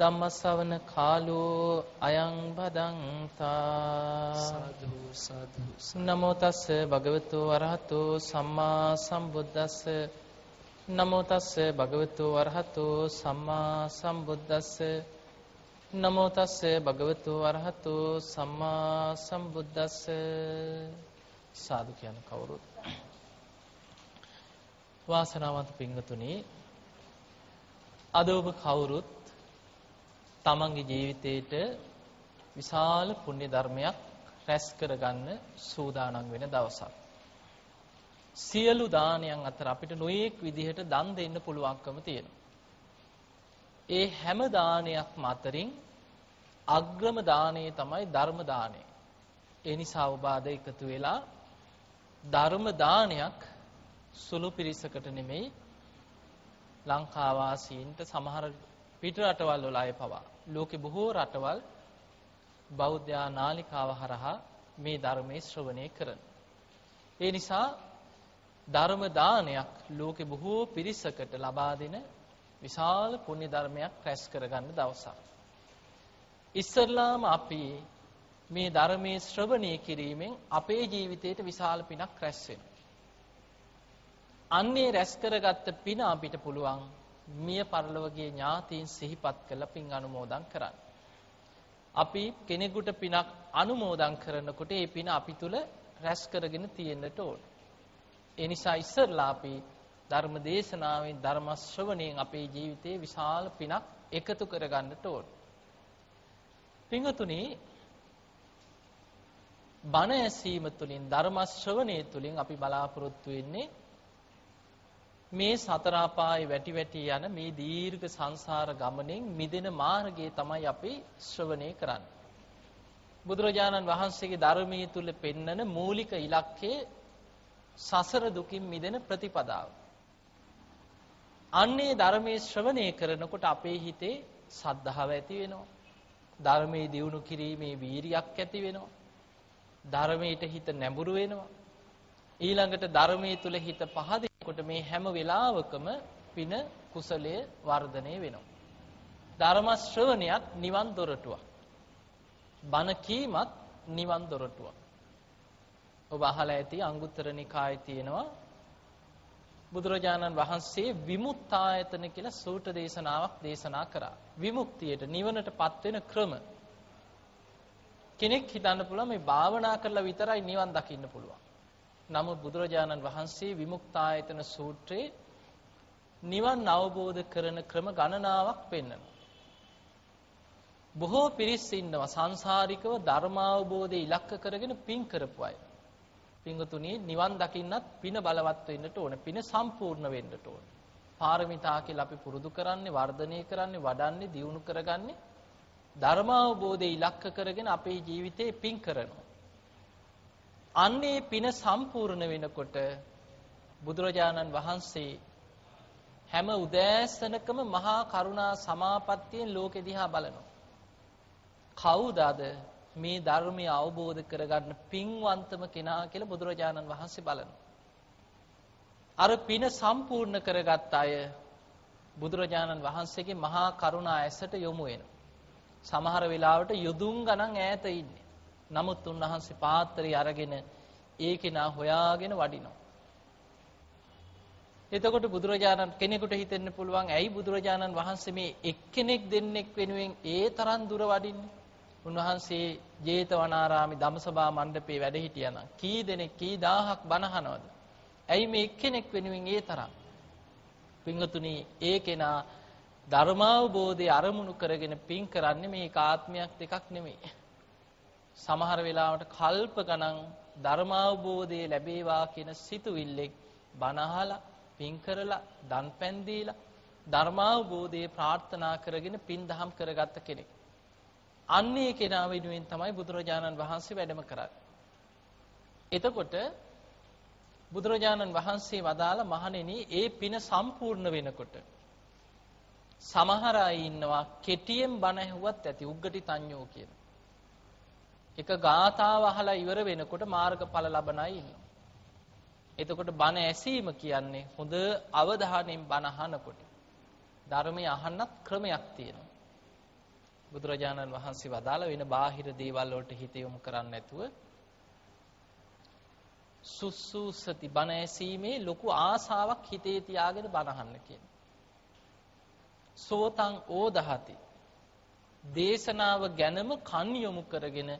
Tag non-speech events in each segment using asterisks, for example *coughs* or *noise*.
ධම්මස්සවන කාලෝ අයං බදන්තා සාධු සාධු නමෝ තස්ස භගවතු වරහතු සම්මා සම්බුද්දස්ස. නමෝ තස්ස භගවතු වරහතු සම්මා සම්බුද්දස්ස. නමෝ තස්ස භගවතු වරහතු සම්මා සම්බුද්දස්ස. සාදු කියන කවුරුත්. වාසනාවන්ත පින්වතුනි අද ඔබ කවුරුත් තමන්ගේ ජීවිතේට විශාල පුණ්‍ය ධර්මයක් රැස් කරගන්න සූදානම් වෙන දවසක්. සියලු දානයන් අතර අපිට නොයේක් විදිහට දන් දෙන්න පුළුවන්කම තියෙනවා. ඒ හැම දානයක්ම අතරින් අග්‍රම දානය තමයි ධර්ම දානය. ඒ නිසා ඔබ අද එකතු වෙලා ධර්ම දානයක් සුළු පිරිසකට නෙමෙයි ලංකාවාසීන්ට සමහර පිට රටවල් වල අය පවා ලෝකේ බොහෝ රටවල් බෞද්ධ නාලිකාව හරහා මේ ධර්මයේ ශ්‍රවණය කරන. ඒ නිසා ධර්ම දානයක් ලෝකේ බොහෝ පිරිසකට ලබා දෙන විශාල පුණ්‍ය ධර්මයක් රැස් කරගන්න දවසක්. ඉස්සරලාම අපි මේ ධර්මයේ ශ්‍රවණය කිරීමෙන් අපේ ජීවිතයට විශාල පිනක් රැස් වෙනවා. අන්නේ රැස් කරගත්ත පින අපිට පුළුවන් මිය පරලොවගේ ඥාතීන් සිහිපත් කරලා පින් අනුමෝදන් කරන්න. අපි කෙනෙකුට පිනක් අනුමෝදන් කරනකොට ඒ පින අපි තුල රැස් කරගෙන තියෙන්නට ඕන. ඒ නිසා ඉස්සරලා අපි ධර්ම දේශනාවෙන් ධර්ම ශ්‍රවණයෙන් අපේ ජීවිතේ විශාල පිනක් එකතු කරගන්නට ඕන. පින්වතුනි බණ ඇසීම තුළින් ධර්ම ශ්‍රවණය තුළින් අපි බලාපොරොත්තු වෙන්නේ මේ සතර අපායේ වැටි වැටි යන මේ දීර්ඝ සංසාර ගමනෙන් මිදෙන මාර්ගය තමයි අපි ශ්‍රවණය කරන්නේ. බුදුරජාණන් වහන්සේගේ ධර්මයේ තුල පෙන්නන මූලික ඉලක්කය සසර දුකින් මිදෙන ප්‍රතිපදාව. අන්නේ ධර්මයේ ශ්‍රවණය කරනකොට අපේ හිතේ සද්ධාව ඇති වෙනවා. ධර්මයේ දියුණු කිරීමේ වීරියක් ඇති වෙනවා. ධර්මයට හිත නැඹුරු වෙනවා. ඊළඟට ධර්මයේ තුල හිත පහදිනකොට මේ හැම වෙලාවකම පින කුසලයේ වර්ධනය වෙනවා. ධර්ම ශ්‍රවණයත් නිවන් දොරටුවක්. බණ කීමත් නිවන් දොරටුවක්. ඔබ අහලා ඇති අංගුත්තර නිකායේ තියෙනවා බුදුරජාණන් වහන්සේ විමුක්තායතන කියලා සූත්‍ර දේශනාවක් දේශනා කරා. විමුක්තියට නිවනටපත් වෙන ක්‍රම. කෙනෙක් හිතන්න පුළුවන් මේ භාවනා කරලා විතරයි නිවන් දකින්න පුළුවන්. නමුත් බුදුරජාණන් වහන්සේ විමුක්තායතන සූත්‍රයේ නිවන් අවබෝධ කරන ක්‍රම ගණනාවක් පෙන්වනවා. බොහෝ පිරිස් ඉන්නවා සංසාරිකව ධර්මාවබෝධය ඉලක්ක කරගෙන පින් කරපු අය. පින්වතුනි නිවන් දකින්නත් පින බලවත් වෙන්නට ඕන. පින සම්පූර්ණ වෙන්නට ඕන. පාරමිතා කියලා අපි පුරුදු කරන්නේ, වර්ධනය කරන්නේ, වඩන්නේ, දියුණු කරගන්නේ ධර්මාවබෝධය ඉලක්ක කරගෙන අපේ ජීවිතේ පින් කරනවා. අන්නේ පින සම්පූර්ණ වෙනකොට බුදුරජාණන් වහන්සේ හැම උදෑසනකම මහා කරුණා සමාපත්තියෙන් ලෝකෙ දිහා බලනවා. කවුද අද මේ ධර්මය අවබෝධ කරගන්න පින්වන්තම කෙනා කියලා බුදුරජාණන් වහන්සේ බලනවා. අර පින සම්පූර්ණ කරගත් අය බුදුරජාණන් වහන්සේගේ මහා කරුණා ඇසට යොමු වෙනවා. සමහර වෙලාවට යොදුන් ගණන් ඈත ඉන්නේ. නමුත් උන්වහන්සේ පාත්‍රය අරගෙන ඒ කෙනා හොයාගෙන වඩිනවා. එතකොට බුදුරජාණන් කෙනෙකුට හිතෙන්න පුළුවන් ඇයි බුදුරජාණන් වහන්සේ මේ එක්කෙනෙක් දෙන්නෙක් වෙනුවෙන් ඒ තරම් දුර වඩින්නේ? උන්වහන්සේ ජේතවනාරාමේ ධම්සභා මණ්ඩපේ වැඩ හිටියනම් කී දෙනෙක් කී දහහක් බණහනවද? ඇයි මේ එක්කෙනෙක් වෙනුවෙන් ඒ තරම්? පින්වතුනි ඒ කෙනා ධර්මාවබෝධය අරමුණු කරගෙන පින් කරන්නේ මේ ආත්මයක් දෙකක් නෙමෙයි. සමහර වෙලාවට කල්ප ගණන් ධර්මාවබෝධය ලැබේවා කියන සිතුවිල්ලෙක් බණ අහලා පින් කරලා දන් පැන් දීලා ධර්මාවබෝධය ප්‍රාර්ථනා කරගෙන පින් දහම් කරගත්ත කෙනෙක්. අන්නේ කෙනා වෙනුවෙන් තමයි බුදුරජාණන් වහන්සේ වැඩම කරන්නේ. එතකොට බුදුරජාණන් වහන්සේ වදාළ මහණෙනි ඒ පින සම්පූර්ණ වෙනකොට සමහර අය ඉන්නවා කෙටියෙන් බණ ඇහුවත් ඇති උග්ගටි තඤ්ඤෝ කියන. එක ගාථාව අහලා ඉවර වෙනකොට මාර්ගඵල ලබන අය ඉන්නවා. එතකොට බණ ඇසීම කියන්නේ හොඳ අවධානයෙන් බණ අහනකොට ධර්මය අහන්නත් ක්‍රමයක් තියෙනවා. බුදුරජාණන් වහන්සේ වදාළ වෙන බාහිර දේවල් වලට හිත යොමු කරන්නේ නැතුව සුස්සුසති බණ ඇසීමේ ලොකු ආසාවක් හිතේ තියාගෙන බණ අහන්න කියන. සෝතං ඕදහති. දේශනාව ගැනම කන් යොමු කරගෙන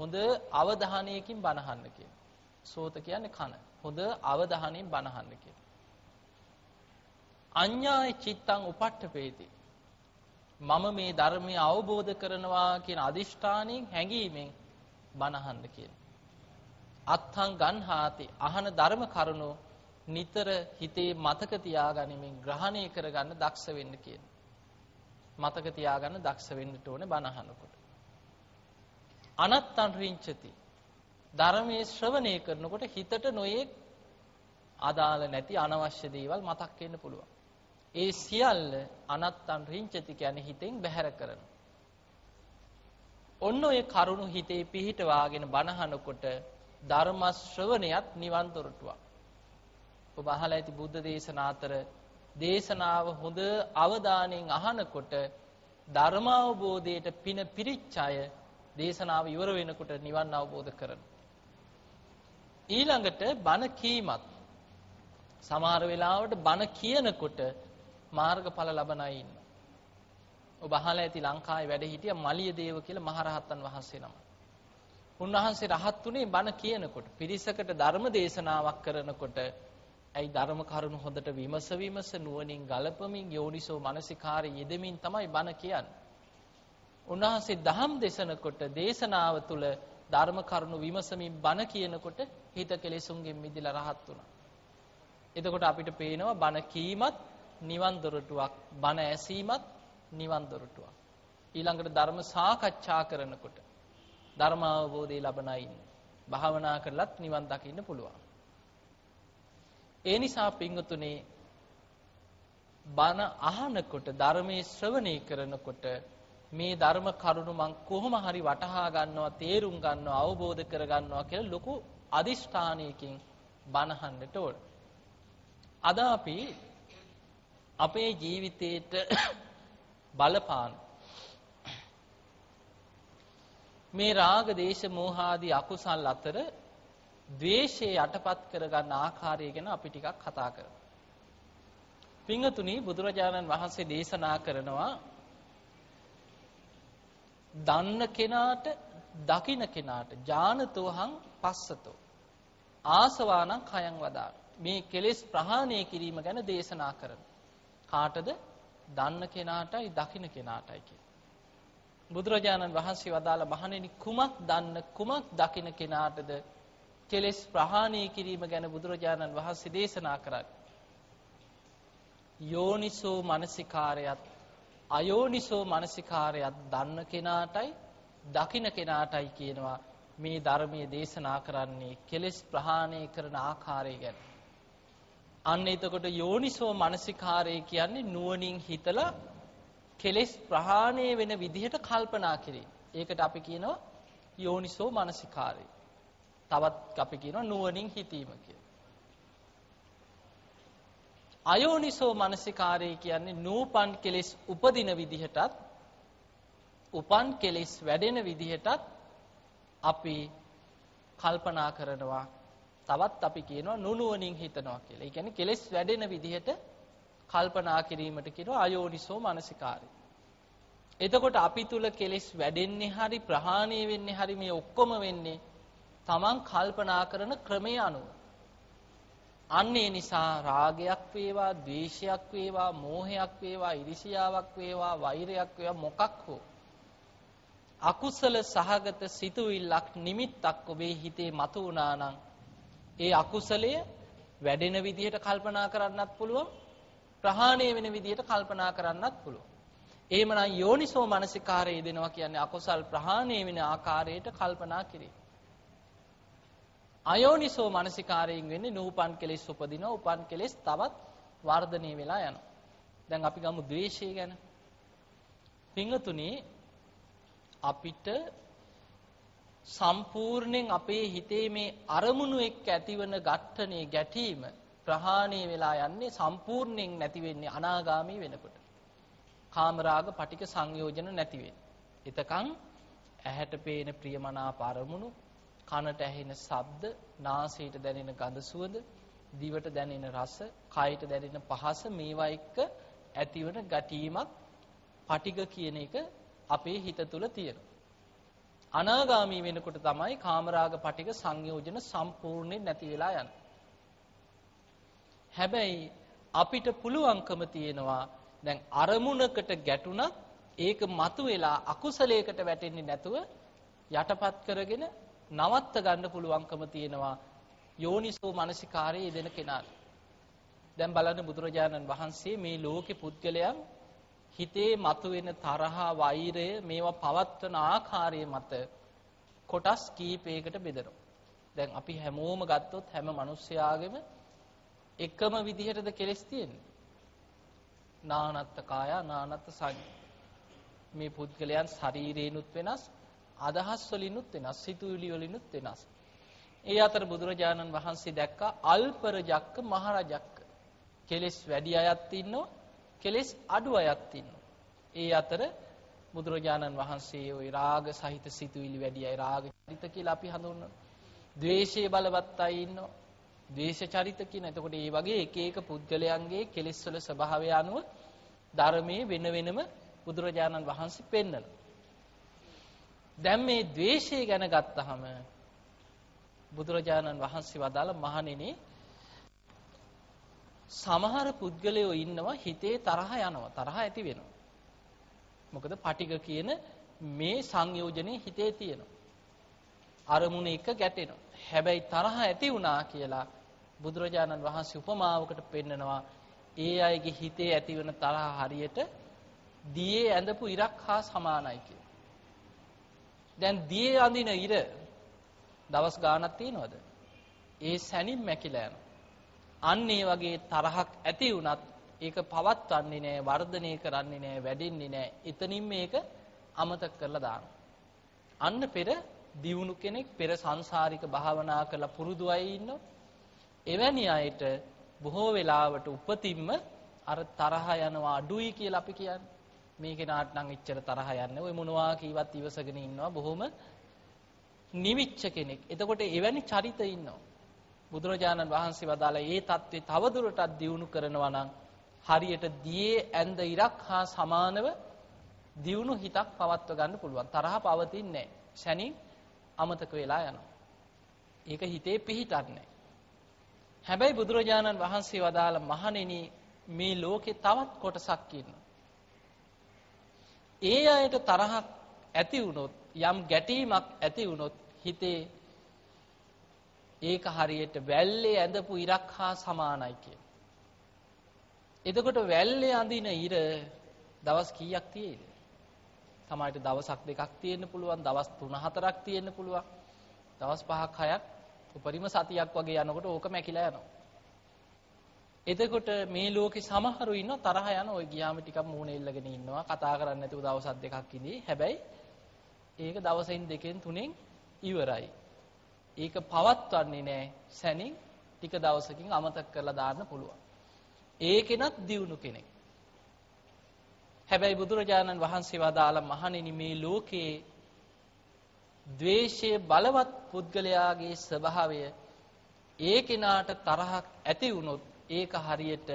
හොඳ අවධානයකින් බණ අහන්න කියන. සෝත කියන්නේ කන. හොඳ අවධානයෙන් බණ අහන්න කියන. අඤ්ඤාය චිත්තං උපට්ඨපේති. මම මේ ධර්මය අවබෝධ කරනවා කියන අදිෂ්ඨානයෙන් හැඟීමෙන් බණ අහන්න කියන. අත්හං ගන්හාති අහන ධර්ම කරුණු නිතර හිතේ මතක තියාගනිමින් ග්‍රහණය කරගන්න දක්ෂ වෙන්න කියන. මතක තියාගන්න දක්ෂ වෙන්නට ඕනේ බණ අහනකොට. අනත්තං රිංචති. ධර්මයේ ශ්‍රවණය කරනකොට හිතට නොයේක් අදාළ නැති අනවශ්‍ය දේවල් මතක් වෙන්න පුළුවන්. ඒ සියල්ල අනත්තං රිංචති කියන්නේ හිතෙන් බැහැර කරන. ඔන්න ඔය කරුණු හිතේ පිහිටවාගෙන බණහනකොට ධර්ම ශ්‍රවණයත් නිවන් දොරටුවක්. ඔබ අහලා ඇති බුද්ධ දේශනා අතර දේශනාව හොඳ අවධානයෙන් අහනකොට ධර්ම අවබෝධයට පින පිරිච්ච අය දේශනාව ඉවර වෙනකොට නිවන් අවබෝධ කරන. ඊළඟට බණ කීමත් සමහර වෙලාවට බණ කියනකොට මාර්ගඵල ලබන අය ඉන්නවා. ඔබ අහලා ඇති ලංකාවේ වැඩ හිටිය මලිය දේව කියලා මහරහතන් වහන්සේ නම. උන්වහන්සේ රහත් උනේ බණ කියනකොට පිරිසකට ධර්ම දේශනාවක් කරනකොට ඇයි ධර්ම කරුණු හොඳට විමස විමස නුවණින් ගලපමින් යෝනිසෝ මනසිකාරය යෙදමින් තමයි බණ කියන්නේ. උන්වහන්සේ දහම් දේශනකොට දේශනාව තුළ ධර්ම කරුණු විමසමින් බණ කියනකොට හිත කෙලෙසුන්ගෙන් මිදලා රහත් වුණා. එතකොට අපිට පේනවා බණ කීමත් නිවන් දොරටුවක් බණ ඇසීමත් නිවන් දොරටුවක්. ඊළඟට ධර්ම සාකච්ඡා කරනකොට ධර්ම අවබෝධය ලබන අයින් භාවනා කරලත් නිවන් දකින්න පුළුවන්. ඒ නිසා පින්වතුනි බණ අහනකොට ධර්මයේ ශ්‍රවණය කරනකොට මේ ධර්ම කරුණු මං කොහොම හරි වටහා ගන්නවා තේරුම් ගන්නවා අවබෝධ කර ගන්නවා කියලා ලොකු අදිෂ්ඨානයකින් බණහන්නට ඕන. අද අපි අපේ ජීවිතේට *coughs* බලපාන මේ රාග දේශ මෝහාදී අකුසල් අතර ද්වේෂය යටපත් කරගන්න ආකාරය ගැන අපි ටිකක් කතා කරමු. පිංගතුනි බුදුරජාණන් වහන්සේ දේශනා කරනවා දන්න කෙනාට දකින කෙනාට ඥානතෝහං පස්සතෝ ආසවානං khයං වදා මේ කෙලෙස් ප්‍රහාණය කිරීම ගැන දේශනා කරන කාටද දන්න කෙනාටයි දකින කෙනාටයි කිය. බුදුරජාණන් වහන්සේ වදාළ මහණෙනි කුමක් දන්න කුමක් දකින කෙනාටද කෙලෙස් ප්‍රහාණය කිරීම ගැන බුදුරජාණන් වහන්සේ දේශනා කරන්නේ. යෝනිසෝ මනසිකාරයත් අයෝනිසෝ මනසිකාරයත් දන්න කෙනාටයි දකින කෙනාටයි කියනවා මේ ධර්මයේ දේශනා කරන්නේ කෙලෙස් ප්‍රහාණය කරන ආකාරය ගැන. අන්න එතකොට යෝනිසෝ මනසිකාරය කියන්නේ නුවණින් හිතලා කෙලෙස් ප්‍රහාණය වෙන විදිහට කල්පනා කිරීම. ඒකට අපි කියනවා යෝනිසෝ මනසිකාරය. තවත් අපි කියනවා නුවණින් හිතීම කියලා. අයෝනිසෝ මනසිකාරය කියන්නේ නූපන් කෙලෙස් උපදින විදිහටත් උපන් කෙලෙස් වැඩෙන විදිහටත් අපි කල්පනා කරනවා තවත් අපි කියනවා නුනුවණින් හිතනවා කියලා. ඒ කියන්නේ කෙලෙස් වැඩෙන විදිහට කල්පනා කිරීමට කියනවා අයෝනිසෝ මනසිකාරය. එතකොට අපි තුල කෙලෙස් වැඩෙන්නේ හරි ප්‍රහාණය වෙන්නේ හරි මේ ඔක්කොම වෙන්නේ තමන් කල්පනා කරන ක්‍රමය අනුව. අන්න ඒ නිසා රාගයක් වේවා, ද්වේෂයක් වේවා, මෝහයක් වේවා, ඉරිසියාවක් වේවා, වෛරයක් වේවා මොකක් හෝ අකුසල සහගත සිතුවිල්ලක් නිමිත්තක් ඔබේ හිතේ මතු වුණා නම් ඒ අකුසලය වැඩෙන විදිහට කල්පනා කරන්නත් පුළුවන් ප්‍රහාණය වෙන විදිහට කල්පනා කරන්නත් පුළුවන්. එහෙමනම් යෝනිසෝ මනසිකාරය දෙනවා කියන්නේ අකුසල් ප්‍රහාණය වෙන ආකාරයට කල්පනා කිරීම. අයෝනිසෝ මනසිකාරයෙන් වෙන්නේ නූපන් කෙලෙස් උපදිනවා උපන් කෙලෙස් තවත් වර්ධනය වෙලා යනවා. දැන් අපි ගමු ද්වේෂය ගැන. පිංගතුනි අපිට සම්පූර්ණයෙන් අපේ හිතේ මේ අරමුණු එක්ක ඇතිවන ඝට්ටනේ ගැටීම ප්‍රහාණය වෙලා යන්නේ සම්පූර්ණයෙන් නැති වෙන්නේ අනාගාමී වෙනකොට. කාමරාග පටික සංයෝජන නැති වෙන්නේ. එතකන් ඇහැට පේන ප්‍රියමනාප අරමුණු, කනට ඇහෙන ශබ්ද, නාසයට දැනෙන ගඳ සුවඳ, දිවට දැනෙන රස, කයට දැනෙන පහස මේවා එක්ක ඇතිවන ගැටීමක් පටිග කියන එක අපේ හිත තුල තියෙනවා. අනාගාමී වෙනකොට තමයි කාමරාග පටික සංයෝජන සම්පූර්ණයෙන් නැති වෙලා යන්නේ. හැබැයි අපිට පුළුවන්කම තියෙනවා දැන් අරමුණකට ගැටුණත් ඒක මතුවෙලා අකුසලයකට වැටෙන්නේ නැතුව යටපත් කරගෙන නවත්ත ගන්න පුළුවන්කම තියෙනවා යෝනිසෝ මනසිකාරයේ යෙදෙන කෙනාට. දැන් බලන්න බුදුරජාණන් වහන්සේ මේ ලෝකේ පුද්ගලයන් හිතේ මතුවෙන තරහා වෛරය මේවා පවත්වන ආකාරය මත කොටස් කීපයකට බෙදනවා. දැන් අපි හැමෝම ගත්තොත් හැම මිනිස්යාගෙම එකම විදිහටද කෙලස් තියෙන්නේ. නානත්ත කාය නානත්ත සංඥා. මේ පුද්ගලයන් ශරීරේනුත් වෙනස්, අදහස් වලිනුත් වෙනස්, සිතුවිලි වලිනුත් වෙනස්. ඒ අතර බුදුරජාණන් වහන්සේ දැක්කා අල්පරජක්ක මහරජක්ක. කෙලස් වැඩි අයත් ඉන්නවා, කෙලස් අඩු අයත් ඉන්නවා. ඒ අතර බුදුරජාණන් වහන්සේ ওই රාග සහිත සිතුවිලි වැඩි අය රාග චරිත කියලා අපි හඳුන්වනවා. ද්වේෂයේ බලවත් අය ඉන්නවා. ද්වේෂ චරිත කියන. එතකොට මේ වගේ එක එක පුද්ගලයන්ගේ කෙලෙස් වල ස්වභාවය අනුව ධර්මයේ වෙන වෙනම බුදුරජාණන් වහන්සේ පෙන්නනවා. දැන් මේ ද්වේෂය ගැන ගත්තහම බුදුරජාණන් වහන්සේ වදාළ මහණෙනි සමහර පුද්ගලයෝ ඉන්නවා හිතේ තරහ යනවා තරහ ඇති වෙනවා. මොකද පටිග කියන මේ සංයෝජනේ හිතේ තියෙනවා. අරමුණ එක ගැටෙනවා. හැබැයි තරහ ඇති වුණා කියලා බුදුරජාණන් වහන්සේ උපමාවකට පෙන්නනවා ඒ අයගේ හිතේ ඇතිවන තරහ හරියට දියේ ඇඳපු ඉරක් හා සමානයි කියලා. දැන් දියේ අඳින ඉර දවස් ගාණක් තියනවද? ඒ සැනින් මැකිලා යනවා. අන්න ඒ වගේ තරහක් ඇති වුණත් ඒක පවත්වන්නේ නැහැ, වර්ධනය කරන්නේ නැහැ, වැඩෙන්නේ නැහැ. එතනින් මේක අමතක කරලා දානවා. අන්න පෙර දියුණු කෙනෙක් පෙර සංසාරික භාවනා කරලා පුරුදු අය ඉන්නවා. එවැනි අයට බොහෝ වෙලාවට උපතින්ම අර තරහ යනවා අඩුයි කියලා අපි කියන්නේ. මේ කෙනාට නම් එච්චර තරහ යන්නේ ඔය මොනවා කීවත් ඉවසගෙන ඉන්නවා බොහොම නිවිච්ච කෙනෙක්. එතකොට එවැනි චරිත ඉන්නවා. බුදුරජාණන් වහන්සේ වදාළ ඒ தત્ත්වේ තවදුරටත් දියුණු කරනවා නම් හරියට දියේ ඇඳ ඉරක් හා සමානව දියුණු හිතක් පවත්ව ගන්න පුළුවන්. තරහ පවතින්නේ නැහැ. ශනින් අමතක වෙලා යනවා. ඒක හිතේ පිහිටන්නේ හැබැයි බුදුරජාණන් වහන්සේ වදාළ මහණෙනි මේ ලෝකේ තවත් කොටසක් ඉන්නවා. ඒ අයට තරහක් ඇති වුණොත් යම් ගැටීමක් ඇති වුණොත් හිතේ ඒක හරියට වැල්ලේ ඇඳපු ඉරක් හා සමානයි කිය. එතකොට වැල්ලේ අඳින ඉර දවස් කීයක් තියෙයිද? සමහරට දවසක් දෙකක් තියෙන්න පුළුවන්, දවස් 3-4ක් තියෙන්න පුළුවන්. දවස් 5ක් 6ක් උපරිම සතියක් වගේ යනකොට ඕක මැකිලා යනවා. එතකොට මේ ලෝකේ සමහරු ඉන්න තරහ යන ඔය ගියාම ටිකක් මූණ එල්ලගෙන ඉන්නවා කතා කරන්නේ නැතුව දවසක් දෙකක් ඉඳී. හැබැයි ඒක දවසෙන් දෙකෙන් තුනෙන් ඉවරයි. ඒක පවත්වන්නේ නැහැ සැනින් ටික දවසකින් අමතක කරලා දාන්න පුළුවන්. ඒකෙනත් දියුණු කෙනෙක්. හැබැයි බුදුරජාණන් වහන්සේ වදාළ මහණෙනි මේ ලෝකේ ද්වේෂයේ බලවත් පුද්ගලයාගේ ස්වභාවය ඒ කෙනාට තරහක් ඇති වුණොත් ඒක හරියට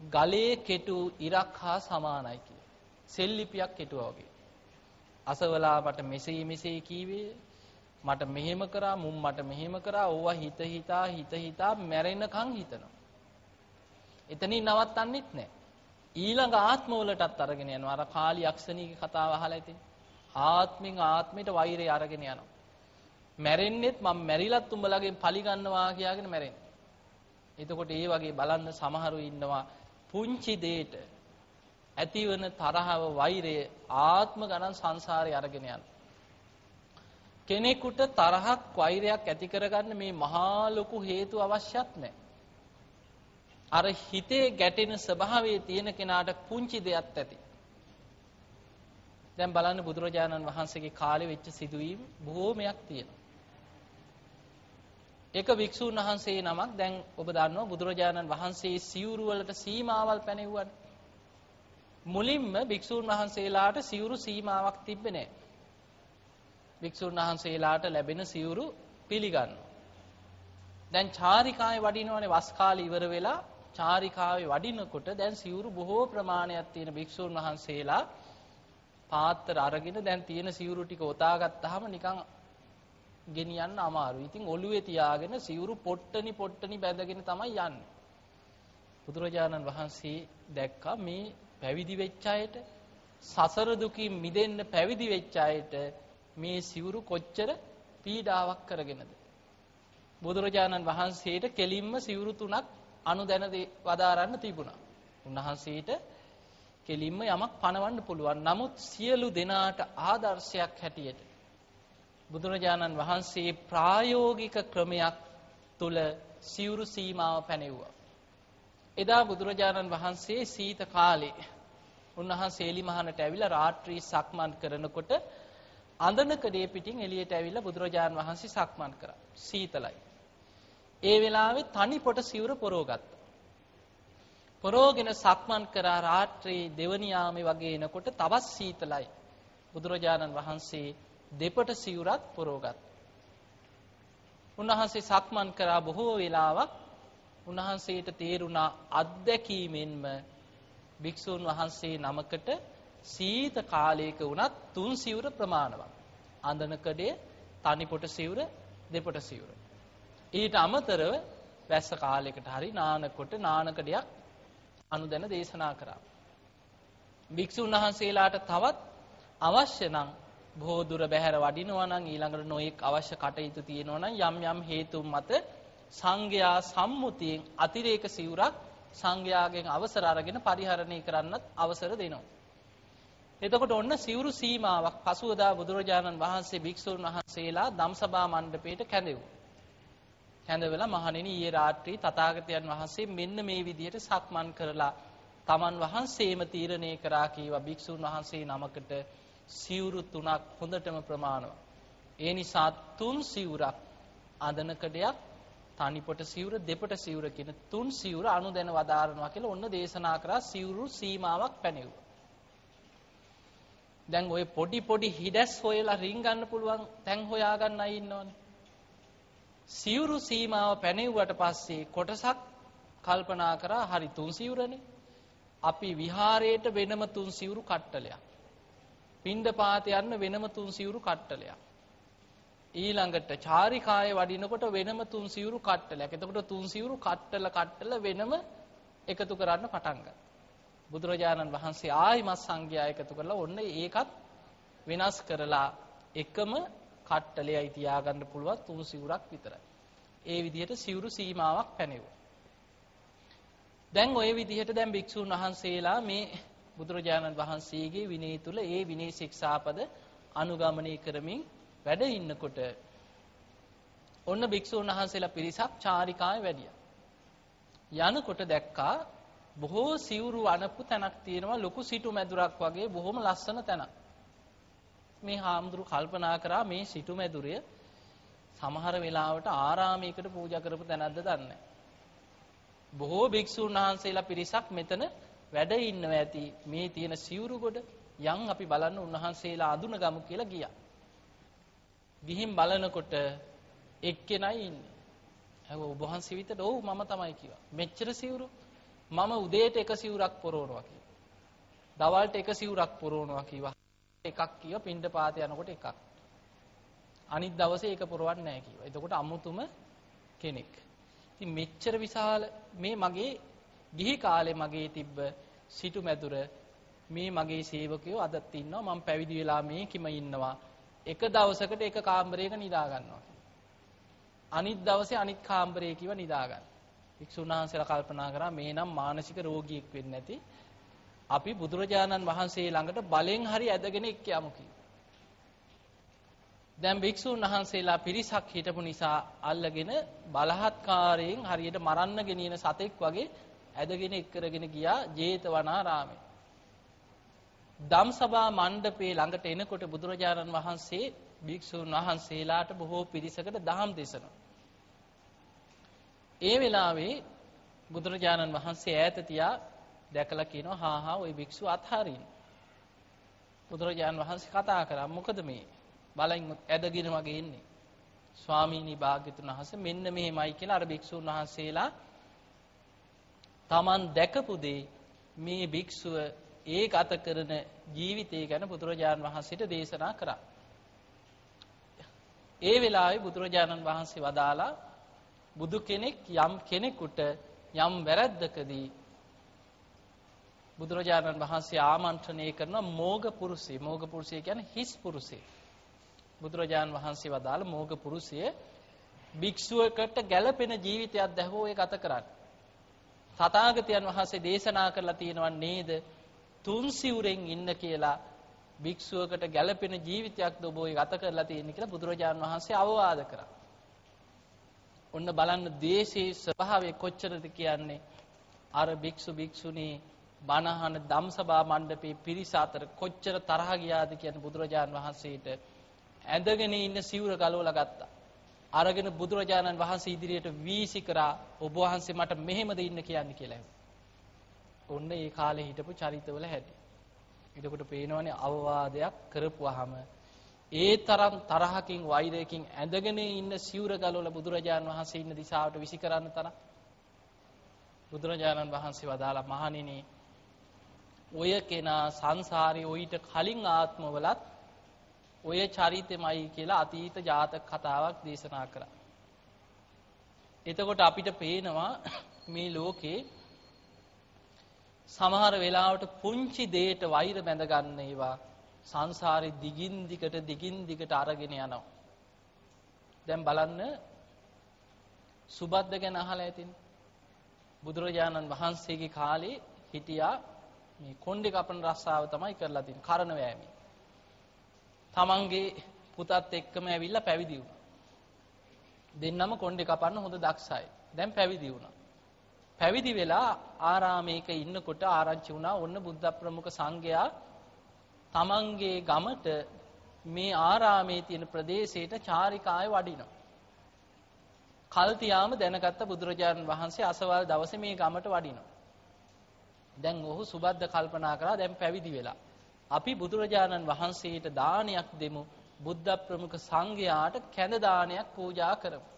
ගලේ කෙටු ඉරක් හා සමානයි කිය. සෙල්ලිපියක් කෙටුවා වගේ. අසවලා මට මෙසේ මෙසේ කීවේ මට මෙහෙම කරා මුම් මට මෙහෙම කරා ඕවා හිත හිතා හිත හිතා මැරෙනකන් හිතනවා. එතනින් නවත්තන්නෙත් නැහැ. ඊළඟ ආත්මවලටත් අරගෙන යනවා. අර කාලි යක්ෂණීගේ කතාව අහලා ඉතින්. ආත්මෙන් ආත්මයට වෛරය අරගෙන යනවා. මැරෙන්නෙත් මම මැරිලත් උඹලගෙන් පලි ගන්නවා කියාගෙන මැරෙන්නේ. එතකොට ඒ වගේ බලන්න සමහරු ඉන්නවා පුංචි දෙයට ඇතිවන තරහව වෛරය ආත්ම ගණන් සංසාරේ අරගෙන යන. කෙනෙකුට තරහක් වෛරයක් ඇති කරගන්න මේ මහා ලොකු හේතු අවශ්‍යත් නැහැ. අර හිතේ ගැටෙන ස්වභාවයේ තියෙන කෙනාට පුංචි දෙයක් ඇති. දැන් බලන්න බුදුරජාණන් වහන්සේගේ කාලේ වෙච්ච සිදුවීම් බොහෝමයක් තියෙනවා. එක වික්ෂූන් වහන්සේ නමක් දැන් ඔබ දන්නවා බුදුරජාණන් වහන්සේ සිවුරු වලට සීමාවල් පැනෙව්වනේ. මුලින්ම භික්ෂූන් වහන්සේලාට සිවුරු සීමාවක් තිබ්බේ නැහැ. භික්ෂූන් වහන්සේලාට ලැබෙන සිවුරු පිළිගන්නවා. දැන් චාරිකාවේ වඩිනවනේ වස් කාලේ ඉවර වෙලා චාරිකාවේ වඩිනකොට දැන් සිවුරු බොහෝ ප්‍රමාණයක් තියෙන භික්ෂූන් වහන්සේලා පාත්‍ර අරගෙන දැන් තියෙන සිවුරු ටික ඔතා ගත්තාම නිකන් ගෙනියන්න අමාරුයි. ඉතින් ඔළුවේ තියාගෙන සිවුරු පොට්ටනි පොට්ටනි බැඳගෙන තමයි යන්නේ. බුදුරජාණන් වහන්සේ දැක්කා මේ පැවිදි වෙච්ච අයට සසර දුකින් මිදෙන්න පැවිදි වෙච්ච අයට මේ සිවුරු කොච්චර පීඩාවක් කරගෙනද. බුදුරජාණන් වහන්සේට කෙලින්ම සිවුරු තුනක් අනුදැන වදාරන්න තිබුණා. උන්වහන්සේට කෙලින්ම යමක් පණවන්න පුළුවන්. නමුත් සියලු දෙනාට ආදර්ශයක් හැටියට බුදුරජාණන් වහන්සේ ප්‍රායෝගික ක්‍රමයක් තුල සිවුරු සීමාව පැනෙව්වා. එදා බුදුරජාණන් වහන්සේ සීත කාලේ උන්වහන්සේ එලිමහනට ඇවිල්ලා රාත්‍රී සක්මන් කරනකොට අඳනකඩේ පිටින් එළියට ඇවිල්ලා බුදුරජාණන් වහන්සේ සක්මන් කරා. සීතලයි. ඒ වෙලාවේ තනි පොට සිවුර පොරවගත්තා. පොරෝගෙන සක්මන් කරා රාත්‍රී දෙවනි යාමේ වගේ එනකොට තවත් සීතලයි. බුදුරජාණන් වහන්සේ දෙපට සිවුරත් පොරෝගත්. උන්වහන්සේ සක්මන් කරා බොහෝ වෙලාවක් උන්වහන්සේට තේරුණා අත්දැකීමෙන්ම භික්ෂූන් වහන්සේ නමකට සීත කාලයක වුණත් තුන් සිවුර ප්‍රමාණවත්. අඳනකඩේ තනිපොට සිවුර දෙපොට සිවුර. ඊට අමතරව වැස්ස කාලයකට හරි නානකොට නානකඩයක් අනුදැන දේශනා කරා. භික්ෂුන් වහන්සේලාට තවත් අවශ්‍ය නම් බොහෝ දුර බැහැර වඩිනවා නම් ඊළඟට නොයෙක් අවශ්‍ය කටයුතු තියෙනවා නම් යම් යම් හේතුන් මත සංඝයා සම්මුතියෙන් අතිරේක සිවුරක් සංඝයාගෙන් අවසර අරගෙන පරිහරණය කරන්නත් අවසර දෙනවා. එතකොට ඔන්න සිවුරු සීමාවක් පසුවදා බුදුරජාණන් වහන්සේ භික්ෂුන් වහන්සේලා ධම්සභා මණ්ඩපයට කැඳෙව්වා. කැඳවලා මහණෙනි ඊයේ රාත්‍රී තථාගතයන් වහන්සේ මෙන්න මේ විදිහට සක්මන් කරලා තමන් වහන්සේම තීරණය කරා කීවා භික්ෂුන් වහන්සේ නමකට සිවුරු තුනක් හොඳටම ප්‍රමාණවත්. ඒ නිසා තුන් සිවුරක් අදනකඩයක් තනිපොට සිවුර දෙපොට සිවුර කියන තුන් සිවුර අනුදැන වදාරනවා කියලා ඔන්න දේශනා කරා සිවුරු සීමාවක් පැනෙව්වා. දැන් ওই පොඩි පොඩි හිඩැස් හොයලා රින් ගන්න පුළුවන් තැන් හොයාගන්න අය ඉන්නවනේ. සිවුරු සීමාව පැනෙව්වට පස්සේ කොටසක් කල්පනා කරා හරි තුන් සිවුරනේ. අපි විහාරයට වෙනම තුන් සිවුරු කට්ටලයක්. පින්ඩ පාත යන්න වෙනම තුන් සිවුරු කට්ටලයක්. ඊළඟට චාරිකායේ වඩිනකොට වෙනම තුන් සිවුරු කට්ටලයක්. එතකොට තුන් සිවුරු කට්ටල කට්ටල වෙනම එකතු කරන්න පටන් ගත්තා. බුදුරජාණන් වහන්සේ ආයිමත් සංඝයා එකතු කරලා ඔන්න ඒකත් වෙනස් කරලා එකම කට්ටලයයි තියාගන්න පුළුවන් තුන් සිවුරක් විතරයි. ඒ විදිහට සිවුරු සීමාවක් පැනෙවුවා. දැන් ওই විදිහට දැන් භික්ෂුන් වහන්සේලා මේ බුදුරජාණන් වහන්සේගේ විනය තුල ඒ විනය ශික්ෂාපද අනුගමනය කරමින් වැඩ ඉන්නකොට ඔන්න භික්ෂුන් වහන්සේලා පිරිසක් චාරිකාවේ වැඩියා. යනකොට දැක්කා බොහෝ සිවුරු අනපු තැනක් තියෙනවා ලොකු සිටු මැදුරක් වගේ බොහොම ලස්සන තැනක්. මේ හාමුදුරු කල්පනා කරා මේ සිටු මැදුරය සමහර වෙලාවට ආරාමයකට පූජා කරපු තැනක්ද දන්නේ බොහෝ භික්ෂුන් වහන්සේලා පිරිසක් මෙතන වැඩ ඉන්නව ඇති මේ තියෙන සිවුරු ගොඩ යන් අපි බලන්න උන්වහන්සේලා අඳුන ගමු කියලා ගියා. ගිහින් බලනකොට එක්කෙනයි ඉන්නේ. හැව ඔබ වහන්සේ විතර ඔව් මම තමයි කිව්වා. මෙච්චර සිවුරු මම උදේට එක සිවුරක් පොරවනවා කිව්වා. දවල්ට එක සිවුරක් පොරවනවා කිව්වා. එකක් කිව්වා පින්ඩ පාත යනකොට එකක්. අනිත් දවසේ ඒක පොරවන්නේ නැහැ කිව්වා. එතකොට අමුතුම කෙනෙක්. ඉතින් මෙච්චර විශාල මේ මගේ ගිහි කාලේ මගේ තිබ්බ සිටු මැදුර මේ මගේ සේවකයෝ අදත් ඉන්නවා. මම පැවිදි වෙලා මේකෙම ඉන්නවා. එක දවසකට එක කාමරයක නිදා ගන්නවා. අනිත් දවසේ අනිත් කාමරයේ කිව නිදා ගන්න. වික්ෂුන් වහන්සේලා කල්පනා කරා මේ නම් මානසික රෝගියෙක් වෙන්නේ නැති අපි බුදුරජාණන් වහන්සේ ළඟට බලෙන් හරි ඇදගෙන එක් යමු දැන් භික්ෂුන් වහන්සේලා පිරිසක් හිටපු නිසා අල්ලගෙන බලහත්කාරයෙන් හරියට මරන්න ගෙනියන සතෙක් වගේ ඇදගෙන එක්කරගෙන ගියා ජේතවනාරාමේ. ධම්සභා මණ්ඩපේ ළඟට එනකොට බුදුරජාණන් වහන්සේ භික්ෂුන් වහන්සේලාට බොහෝ පිරිසකට දහම් දෙසනවා. ඒ වෙලාවේ බුදුරජාණන් වහන්සේ ඈත තියා දැකලා කියනවා හා හා ওই භික්ෂුව අත්හරින්න. බුදුරජාණන් වහන්සේ කතා කරා මොකද මේ බලෙන් ඇදගෙන වගේ ඉන්නේ. ස්වාමීනි භාග්‍යතුන් වහන්සේ මෙන්න මෙහෙමයි කියලා අර භික්ෂුන් වහන්සේලා Taman දැකපු දේ මේ භික්ෂුව ඒ ගත කරන ජීවිතය ගැන බුදුරජාණන් වහන්සේට දේශනා කරා. ඒ වෙලාවේ බුදුරජාණන් වහන්සේ වදාලා බුදු කෙනෙක් යම් කෙනෙකුට යම් වැරැද්දකදී බුදුරජාණන් වහන්සේ ආමන්ත්‍රණය කරන මෝග පුරුෂය මෝග පුරුෂය කියන්නේ හිස් පුරුෂය බුදුරජාණන් වහන්සේ වදාළ මෝග පුරුෂය භික්ෂුවකට ගැළපෙන ජීවිතයක් දැහුවෝ ඒ ගත කරන්නේ තථාගතයන් වහන්සේ දේශනා කරලා තියෙනවා නේද තුන් සිවුරෙන් ඉන්න කියලා භික්ෂුවකට ගැළපෙන ජීවිතයක්ද ඔබ ඔය ගත කරලා තියෙන්නේ කියලා බුදුරජාණන් වහන්සේ අවවාද කරා. ඔන්න බලන්න දේශේ ස්වභාවය කොච්චරද කියන්නේ අර භික්ෂු භික්ෂුණී බණහන ධම්සභා මණ්ඩපේ පිරිස අතර කොච්චර තරහ ගියාද කියන බුදුරජාණන් වහන්සේට ඇඳගෙන ඉන්න සිවුර ගලවලා ගත්තා. අරගෙන බුදුරජාණන් වහන්සේ ඉදිරියට වීසි කරා ඔබ වහන්සේ මට මෙහෙමද ඉන්න කියන්නේ කියලා. ඔන්න ඒ කාලේ හිටපු චරිතවල හැටි. එතකොට පේනවනේ අවවාදයක් කරපුවාම ඒ තරම් තරහකින් වෛරයකින් ඇඳගෙන ඉන්න සිවුර ගලවලා බුදුරජාණන් වහන්සේ ඉන්න දිශාවට විසි කරන්න තරම් බුදුරජාණන් වහන්සේ වදාලා මහණෙනි ඔය කෙනා සංසාරේ ඔయిత කලින් ආත්මවලත් ඔය චරිතෙමයි කියලා අතීත ජාතක කතාවක් දේශනා කරා. එතකොට අපිට පේනවා මේ ලෝකේ සමහර වෙලාවට පුංචි දෙයට වෛර බැඳ ගන්න ඒවා සංසාරේ දිගින් දිගට දිගින් දිගට අරගෙන යනවා. දැන් බලන්න සුබද්ද ගැන අහලා ඇතින් බුදුරජාණන් වහන්සේගේ කාලේ හිටියා මේ කොණ්ඩේ කපන රස්සාව තමයි කරලා තියෙන්නේ කරන වෑමේ. තමන්ගේ පුතත් එක්කම ඇවිල්ලා පැවිදි වුණා. දෙන්නම කොණ්ඩේ කපන්න හොඳ දක්ෂයි. දැන් පැවිදි වුණා. පැවිදි වෙලා ආරාමයක ඉන්නකොට ආරංචි වුණා ඔන්න බුද්ධ ප්‍රමුඛ සංඝයා තමන්ගේ ගමට මේ ආරාමේ තියෙන ප්‍රදේශයට චාරිකාය වඩිනවා. කල්තියාම දැනගත්ත බුදුරජාණන් වහන්සේ අසවල් දවසේ මේ ගමට වඩිනවා. දැන් ඔහු සුබද්ද කල්පනා කරා දැන් පැවිදි වෙලා. අපි බුදුරජාණන් වහන්සේට දානයක් දෙමු. බුද්ධ ප්‍රමුඛ සංඝයාට කැඳ දානයක් පූජා කරමු.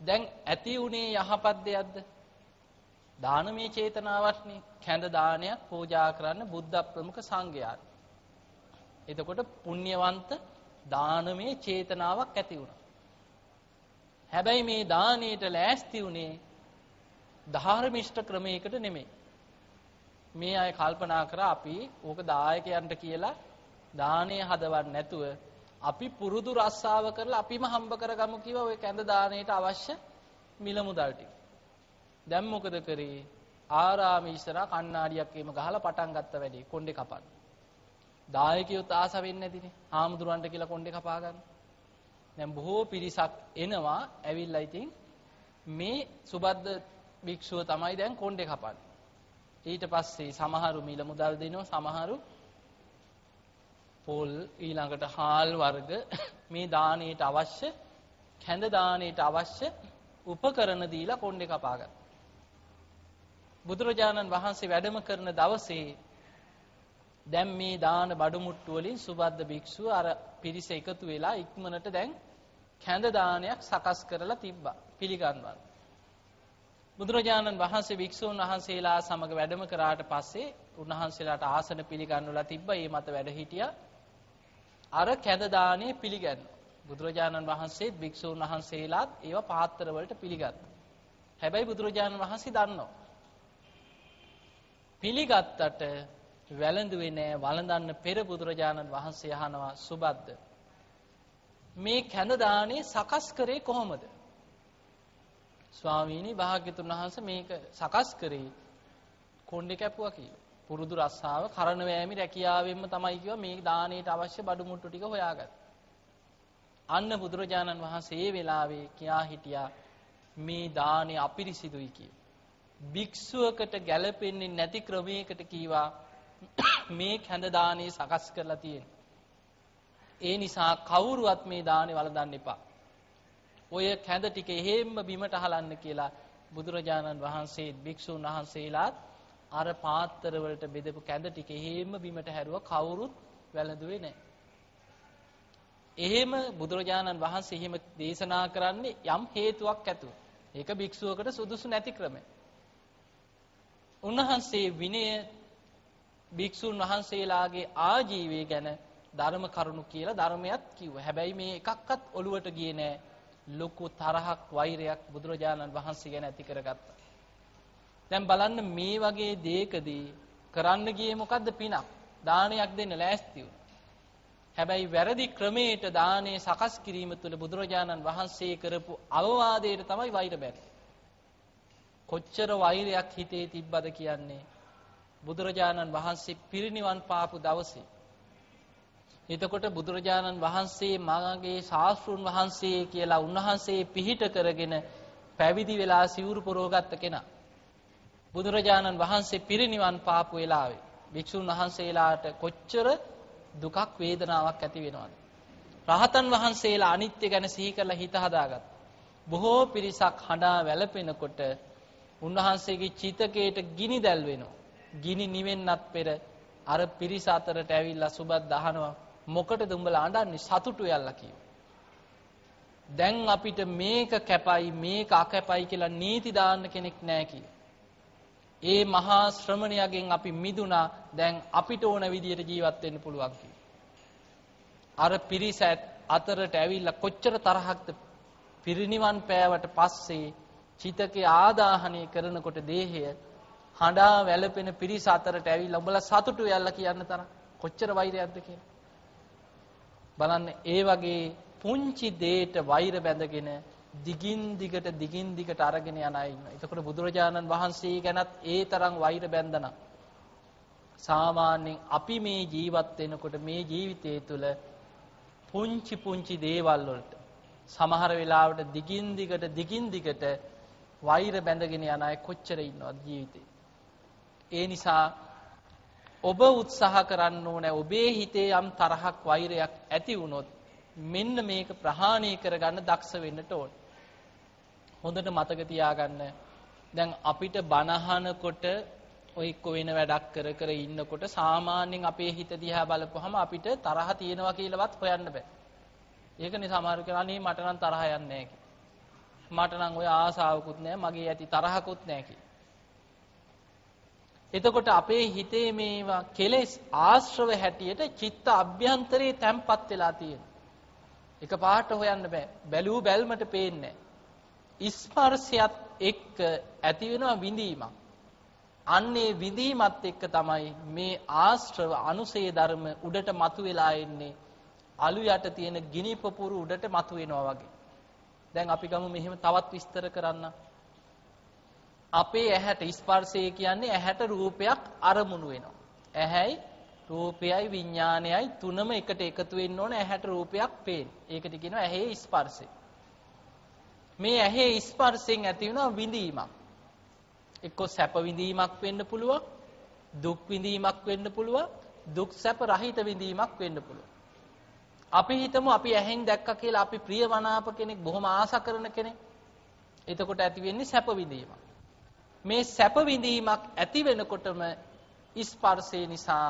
දැන් ඇති උනේ යහපත් දෙයක්ද? දානමය චේතනාවක්නේ කැඳ දානයක් පූජා කරන්න බුද්ධ ප්‍රමුඛ සංඝයාට. එතකොට පුණ්‍යවන්ත දානමය චේතනාවක් ඇති වුණා. හැබැයි මේ දානයට ලෑස්ති උනේ ධාර්මිෂ්ඨ ක්‍රමයකට නෙමෙයි. මේ අය කල්පනා කරා අපි ඕක දායකයන්ට කියලා දානය හදවන්න නැතුව අපි පුරුදු රස්සාව කරලා අපිම හම්බ කරගමු කිව්වා ওই කැඳ දාණයට අවශ්‍ය මිල මුදල් ටික. දැන් මොකද කරේ? ආරාම ඉස්සරහා කණ්ණාඩියක් එහෙම ගහලා පටන් ගත්ත වැඩි කොණ්ඩේ කපන්න. දායකයොත් ආස වෙන්නේ නැතිනේ. හාමුදුරන්ට කියලා කොණ්ඩේ කපා ගන්න. දැන් බොහෝ පිරිසක් එනවා ඇවිල්ලා ඉතින් මේ සුබද්ද භික්ෂුව තමයි දැන් කොණ්ඩේ කපන්නේ. ඊට පස්සේ සමහරු මිල මුදල් දෙනවා සමහරු පොල් ඊළඟට හාල් වර්ග මේ දානයට අවශ්‍ය කැඳ දානයට අවශ්‍ය උපකරණ දීලා කොණ්ඩේ කපා ගත්තා. බුදුරජාණන් වහන්සේ වැඩම කරන දවසේ දැන් මේ දාන බඩු මුට්ටු වලින් සුබද්ද භික්ෂුව අර පිරිස එකතු වෙලා ඉක්මනට දැන් කැඳ දානයක් සකස් කරලා තිබ්බා පිළිගන්නවා. බුදුරජාණන් වහන්සේ වික්ෂූන් වහන්සේලා සමග වැඩම කරාට පස්සේ උන්වහන්සේලාට ආසන පිළිගන්වලා තිබ්බා. ඒ මත වැඩ හිටියා. අර කැඳ දාණය පිළිගන්න. බුදුරජාණන් වහන්සේත් වික්ෂූන් වහන්සේලාත් ඒව පාත්‍ර වලට පිළිගත්තා. හැබැයි බුදුරජාණන් වහන්සේ දන්නවා. පිළිගත්තට වැළඳුවේ නෑ වළඳන්න පෙර බුදුරජාණන් වහන්සේ අහනවා සුබද්ද මේ කැඳ දාණය සකස් කරේ කොහොමද? ස්වාමීනි භාග්‍යතුන් වහන්සේ මේක සකස් කරේ කොණ්ඩේ කැපුවා කියලා. පුරුදු රස්සාව කරන වෑමි රැකියාවෙන්ම තමයි කිව්වා මේ දාණයට අවශ්‍ය බඩු මුට්ටු ටික හොයාගත්තා. අන්න බුදුරජාණන් වහන්සේ ඒ වෙලාවේ කියා හිටියා මේ දානේ අපිරිසිදුයි කිය. භික්ෂුවකට ගැළපෙන්නේ නැති ක්‍රමයකට කීවා *coughs* මේ කැඳ දානේ සකස් කරලා තියෙන. ඒ නිසා කවුරුවත් මේ දානේ වළඳන්න එපා. ඔය කැඳ ටික එහෙම්ම බිමට හලන්න කියලා බුදුරජාණන් වහන්සේ භික්ෂුන් වහන්සේලාත් අර පාත්‍ර වලට බෙදපු කැඳ ටික එහෙම්ම බිමට හැරුවා කවුරුත් වැළඳුවේ නැහැ. එහෙම බුදුරජාණන් වහන්සේ එහෙම දේශනා කරන්නේ යම් හේතුවක් ඇතුව. ඒක භික්ෂුවකට සුදුසු නැති ක්‍රමය. උන්වහන්සේ විනය භික්ෂුන් වහන්සේලාගේ ආජීවය ගැන ධර්ම කරුණු කියලා ධර්මයක් කිව්වා. හැබැයි මේ එකක්වත් ඔළුවට ගියේ නෑ. ලොකු තරහක් වෛරයක් බුදුරජාණන් වහන්සේ ගැන ඇති කරගත්තා. දැන් බලන්න මේ වගේ දෙයකදී කරන්න ගියේ මොකද්ද පිනක්? දානයක් දෙන්න ලෑස්ති වුණා. හැබැයි වැරදි ක්‍රමයට දානේ සකස් කිරීම තුළ බුදුරජාණන් වහන්සේ කරපු අවවාදයට තමයි වෛර බැරි. කොච්චර වෛරයක් හිතේ තිබ්බද කියන්නේ බුදුරජාණන් වහන්සේ පිරිනිවන් පාපු දවසේ. එතකොට බුදුරජාණන් වහන්සේ මාගේ ශාස්ත්‍රුන් වහන්සේ කියලා උන්වහන්සේ පිහිට කරගෙන පැවිදි වෙලා සිවුරු පොරෝගත්ත කෙනා. බුදුරජාණන් වහන්සේ පිරිනිවන් පාපු වෙලාවේ භික්ෂුන් වහන්සේලාට කොච්චර දුකක් වේදනාවක් ඇති වෙනවද? රහතන් වහන්සේලා අනිත්‍ය ගැන සිහි කරලා හිත හදාගත්තා. බොහෝ පිරිසක් හඬා වැළපෙනකොට උන්වහන්සේගේ චිතකයට ගිනි දැල් වෙනවා. ගිනි නිවෙන්නත් පෙර අර පිරිස අතරට ඇවිල්ලා සුබත් දහනවා. මොකටද උඹලා අඬන්නේ සතුටු යල්ලා කියනවා. දැන් අපිට මේක කැපයි මේක අකැපයි කියලා නීති දාන්න කෙනෙක් නැහැ කියලා. ඒ මහා ශ්‍රමණයාගෙන් අපි මිදුණා දැන් අපිට ඕන විදියට ජීවත් වෙන්න පුළුවන් අර පිරිස අතරට ඇවිල්ලා කොච්චර තරහක්ද පිරිනිවන් පෑවට පස්සේ චිතකේ ආදාහනය කරනකොට දේහය හඬා වැළපෙන පිරිස අතරට ඇවිල්ලා උඹලා සතුටු යල්ලා කියන්න තරම් කොච්චර වෛරයක්ද කියලා බලන්න ඒ වගේ පුංචි දෙයට වෛර බැඳගෙන දිගින් දිගට දිගින් දිගට අරගෙන යන අය ඉන්නවා. එතකොට බුදුරජාණන් වහන්සේ ගැනත් ඒ තරම් වෛර බැඳනා. සාමාන්‍යයෙන් අපි මේ ජීවත් වෙනකොට මේ ජීවිතය තුළ පුංචි පුංචි දේවල් වලට සමහර වෙලාවට දිගින් දිගට දිගින් දිගට වෛර බැඳගෙන යන අය කොච්චර ඉන්නවද ජීවිතේ. ඒ නිසා ඔබ උත්සාහ කරන්න ඕනේ ඔබේ හිතේ යම් තරහක් වෛරයක් ඇති වුණොත් මෙන්න මේක ප්‍රහාණය කරගන්න දක්ෂ වෙන්නට ඕනේ. හොඳට මතක තියාගන්න. දැන් අපිට බනහනකොට ඔය එක්ක වෙන වැඩක් කර කර ඉන්නකොට සාමාන්‍යයෙන් අපේ හිත දිහා බලපුවහම අපිට තරහ තියෙනවා කියලාවත් හොයන්න බෑ. ඒකනේ සමහර කෙනා අනේ මට නම් තරහ යන්නේ නැහැ මට නම් ඔය ආසාවකුත් නැහැ මගේ ඇති තරහකුත් නැහැ එතකොට අපේ හිතේ මේවා කෙලෙස් ආශ්‍රව හැටියට චිත්ත අභ්‍යන්තරේ තැම්පත් වෙලා තියෙනවා. එක පාට හොයන්න බෑ. බැලූ බැල්මට පේන්නේ නැහැ. ස්පර්ශයත් එක්ක ඇති වෙනවා විඳීමක්. අන්නේ විඳීමත් එක්ක තමයි මේ ආශ්‍රව අනුසේ ධර්ම උඩට මතුවලා එන්නේ. අලු යට තියෙන ගිනි පොපුරු උඩට මතුවෙනවා වගේ. දැන් අපි ගමු මෙහෙම තවත් විස්තර කරන්න. අපේ ඇහැට ස්පර්ශය කියන්නේ ඇහැට රූපයක් අරමුණු වෙනවා. ඇහැයි රූපයයි විඥානයයි තුනම එකට එකතු වෙන්න ඕන ඇහැට රූපයක් පේන. ඒකට කියනවා ඇහි ස්පර්ශය. මේ ඇහි ස්පර්ශයෙන් ඇති වෙන විඳීමක්. එක්ක සැප විඳීමක් වෙන්න පුළුවන්, දුක් විඳීමක් වෙන්න පුළුවන්, දුක් සැප රහිත විඳීමක් වෙන්න පුළුවන්. අපි හිතමු අපි ඇහෙන් දැක්කා කියලා අපි ප්‍රියමනාප කෙනෙක්, බොහොම ආස කරන කෙනෙක්. එතකොට ඇති වෙන්නේ සැප විඳීමක්. මේ සැප විඳීමක් ඇති වෙනකොටම ස්පර්ශය නිසා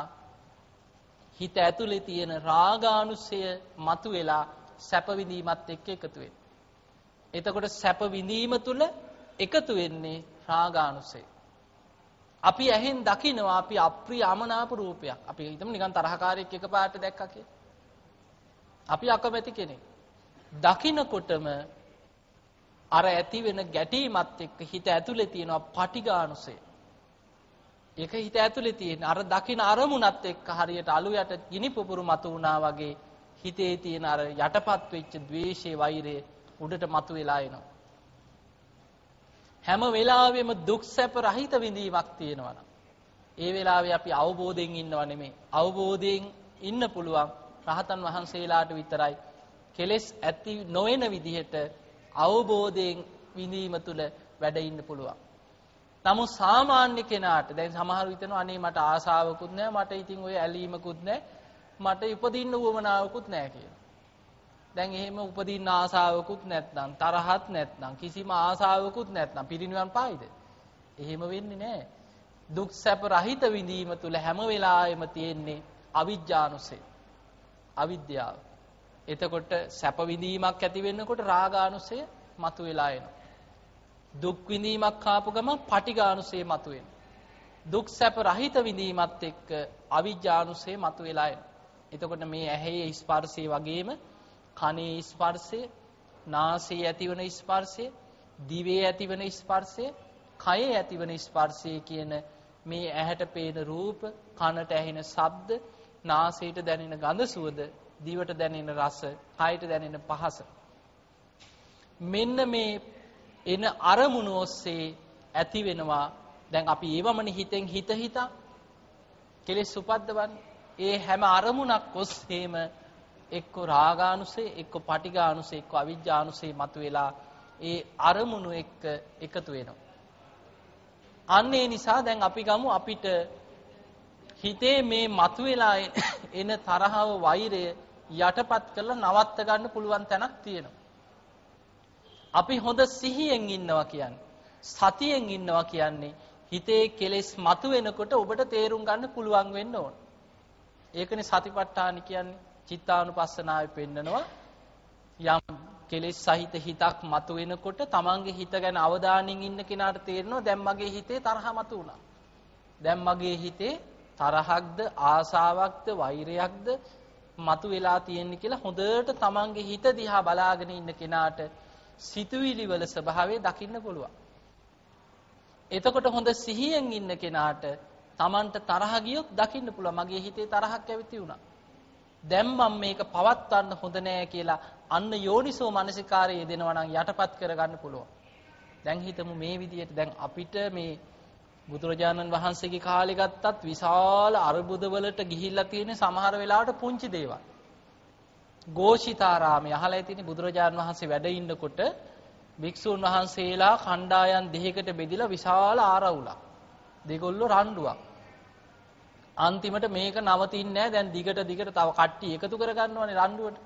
හිත ඇතුලේ තියෙන රාගානුසය මතුවෙලා සැප විඳීමත් එක්ක එකතු වෙනවා. එතකොට සැප විඳීම තුල එකතු වෙන්නේ රාගානුසය. අපි ඇහෙන් දකිනවා අපි අප්‍රිය අමනාප රූපයක්. අපි හිතමු නිකන් තරහකාරයෙක් එකපාරට දැක්කා කියලා. අපි අකමැති කෙනෙක්. දකින්නකොටම අර ඇති වෙන ගැටීමත් එක්ක හිත ඇතුලේ තියෙනවා පටිඝානුසය. ඒක හිත ඇතුලේ තියෙන අර දකින අරමුණත් එක්ක හරියට අලු යට ගිනි පුපුරු මතු වුණා වගේ හිතේ තියෙන අර යටපත් වෙච්ච ද්වේෂයේ වෛරය උඩට මතුවලා එනවා. හැම වෙලාවෙම දුක් සැප රහිත විඳීමක් තියෙනවා ඒ වෙලාවේ අපි අවබෝධයෙන් ඉන්නව නෙමෙයි. අවබෝධයෙන් ඉන්න පුළුවන් රහතන් වහන්සේලාට විතරයි. කෙලෙස් ඇති නොවන විදිහට අවබෝධයෙන් විඳීම තුළ වැඩ ඉන්න පුළුවන්. නමුත් සාමාන්‍ය කෙනාට දැන් සමහර විටන අනේ මට ආසාවකුත් නැහැ මට ඉතින් ඔය ඇලීමකුත් නැහැ මට උපදින්න උවමනාවකුත් නැහැ කියලා. දැන් එහෙම උපදින්න ආසාවකුත් නැත්නම් තරහත් නැත්නම් කිසිම ආසාවකුත් නැත්නම් පිරිනිවන් පායිද? එහෙම වෙන්නේ නැහැ. දුක් සැප රහිත විඳීම තුල හැම වෙලාවෙම තියෙන්නේ අවිජ්ජානුසය. අවිද්‍යාව. එතකොට සැප විඳීමක් ඇති වෙන්නකොට රාගානුසය මතුවලා එනවා. දුක් විඳීමක් ආපු ගමන් පටිඝානුසය මතුවෙනවා. දුක් සැප රහිත විඳීමත් එක්ක අවිජ්ජානුසය මතුවලා එනවා. එතකොට මේ ඇහි ස්පර්ශය වගේම කනේ ස්පර්ශය, නාසයේ ඇතිවන ස්පර්ශය, දිවේ ඇතිවන ස්පර්ශය, කයේ ඇතිවන ස්පර්ශය කියන මේ ඇහැට පේන රූප, කනට ඇහෙන ශබ්ද, නාසයට දැනෙන ගඳ සුවඳ, දිවට දැනෙන රස, කයට දැනෙන පහස. මෙන්න මේ එන අරමුණු ඔස්සේ ඇති වෙනවා දැන් අපි ඒවමනේ හිතෙන් හිත හිතා කෙලෙස් උපද්දවන්නේ ඒ හැම අරමුණක් ඔස්සේම එක්ක රාගානුසේ එක්ක පටිඝානුසේ එක්ක අවිජ්ජානුසේ මතුවෙලා ඒ අරමුණු එක්ක එකතු වෙනවා. අන්න ඒ නිසා දැන් අපි ගමු අපිට හිතේ මේ මතුවෙලා එන තරහව වෛරය යටපත් කරලා නවත්ත ගන්න පුළුවන් තැනක් තියෙනවා. අපි හොඳ සිහියෙන් ඉන්නවා කියන්නේ සතියෙන් ඉන්නවා කියන්නේ හිතේ කෙලෙස් මතුවෙනකොට ඔබට තේරුම් ගන්න පුළුවන් වෙන්න ඕන. ඒකනේ සතිපට්ඨාන කියන්නේ චිත්තානුපස්සනාවේ පෙන්නනවා යම් කෙලෙස් සහිත හිතක් මතුවෙනකොට තමන්ගේ හිත ගැන අවධානයෙන් ඉන්න කෙනාට තේරෙනවා දැන් මගේ හිතේ තරහ මතු වුණා. දැන් මගේ හිතේ තරහක්ද ආසාවක්ද වෛරයක්ද මතු වෙලා තියෙන්නේ කියලා හොඳට තමන්ගේ හිත දිහා බලාගෙන ඉන්න කෙනාට සිතුවිලි වල ස්වභාවය දකින්න පුළුවන්. එතකොට හොඳ සිහියෙන් ඉන්න කෙනාට Tamanට තරහ ගියොත් දකින්න පුළුවන් මගේ හිතේ තරහක් ඇවිත් වුණා. දැන් මම මේක පවත්වන්න හොඳ නෑ කියලා අන්න යෝනිසෝ මනසිකාරයේ දෙනවා නම් යටපත් කරගන්න පුළුවන්. දැන් හිතමු මේ විදිහට දැන් අපිට මේ බුදුරජාණන් වහන්සේගේ කාලේ ගත්තත් විශාල අරුබුදවලට ගිහිල්ලා තියෙන සමහර වෙලාවට පුංචි දේවල්. ගෝෂිතාරාමයේ අහලා ඇතිනේ බුදුරජාණන් වහන්සේ වැඩ ඉන්නකොට භික්ෂුන් වහන්සේලා කණ්ඩායම් දෙකකට බෙදිලා විශාල ආරවුලක්. දෙගොල්ලෝ රණ්ඩුවක්. අන්තිමට මේක නවතින්නේ නැහැ. දැන් දිගට දිගට තව කට්ටිය එකතු කරගන්නවනේ රණ්ඩුවට.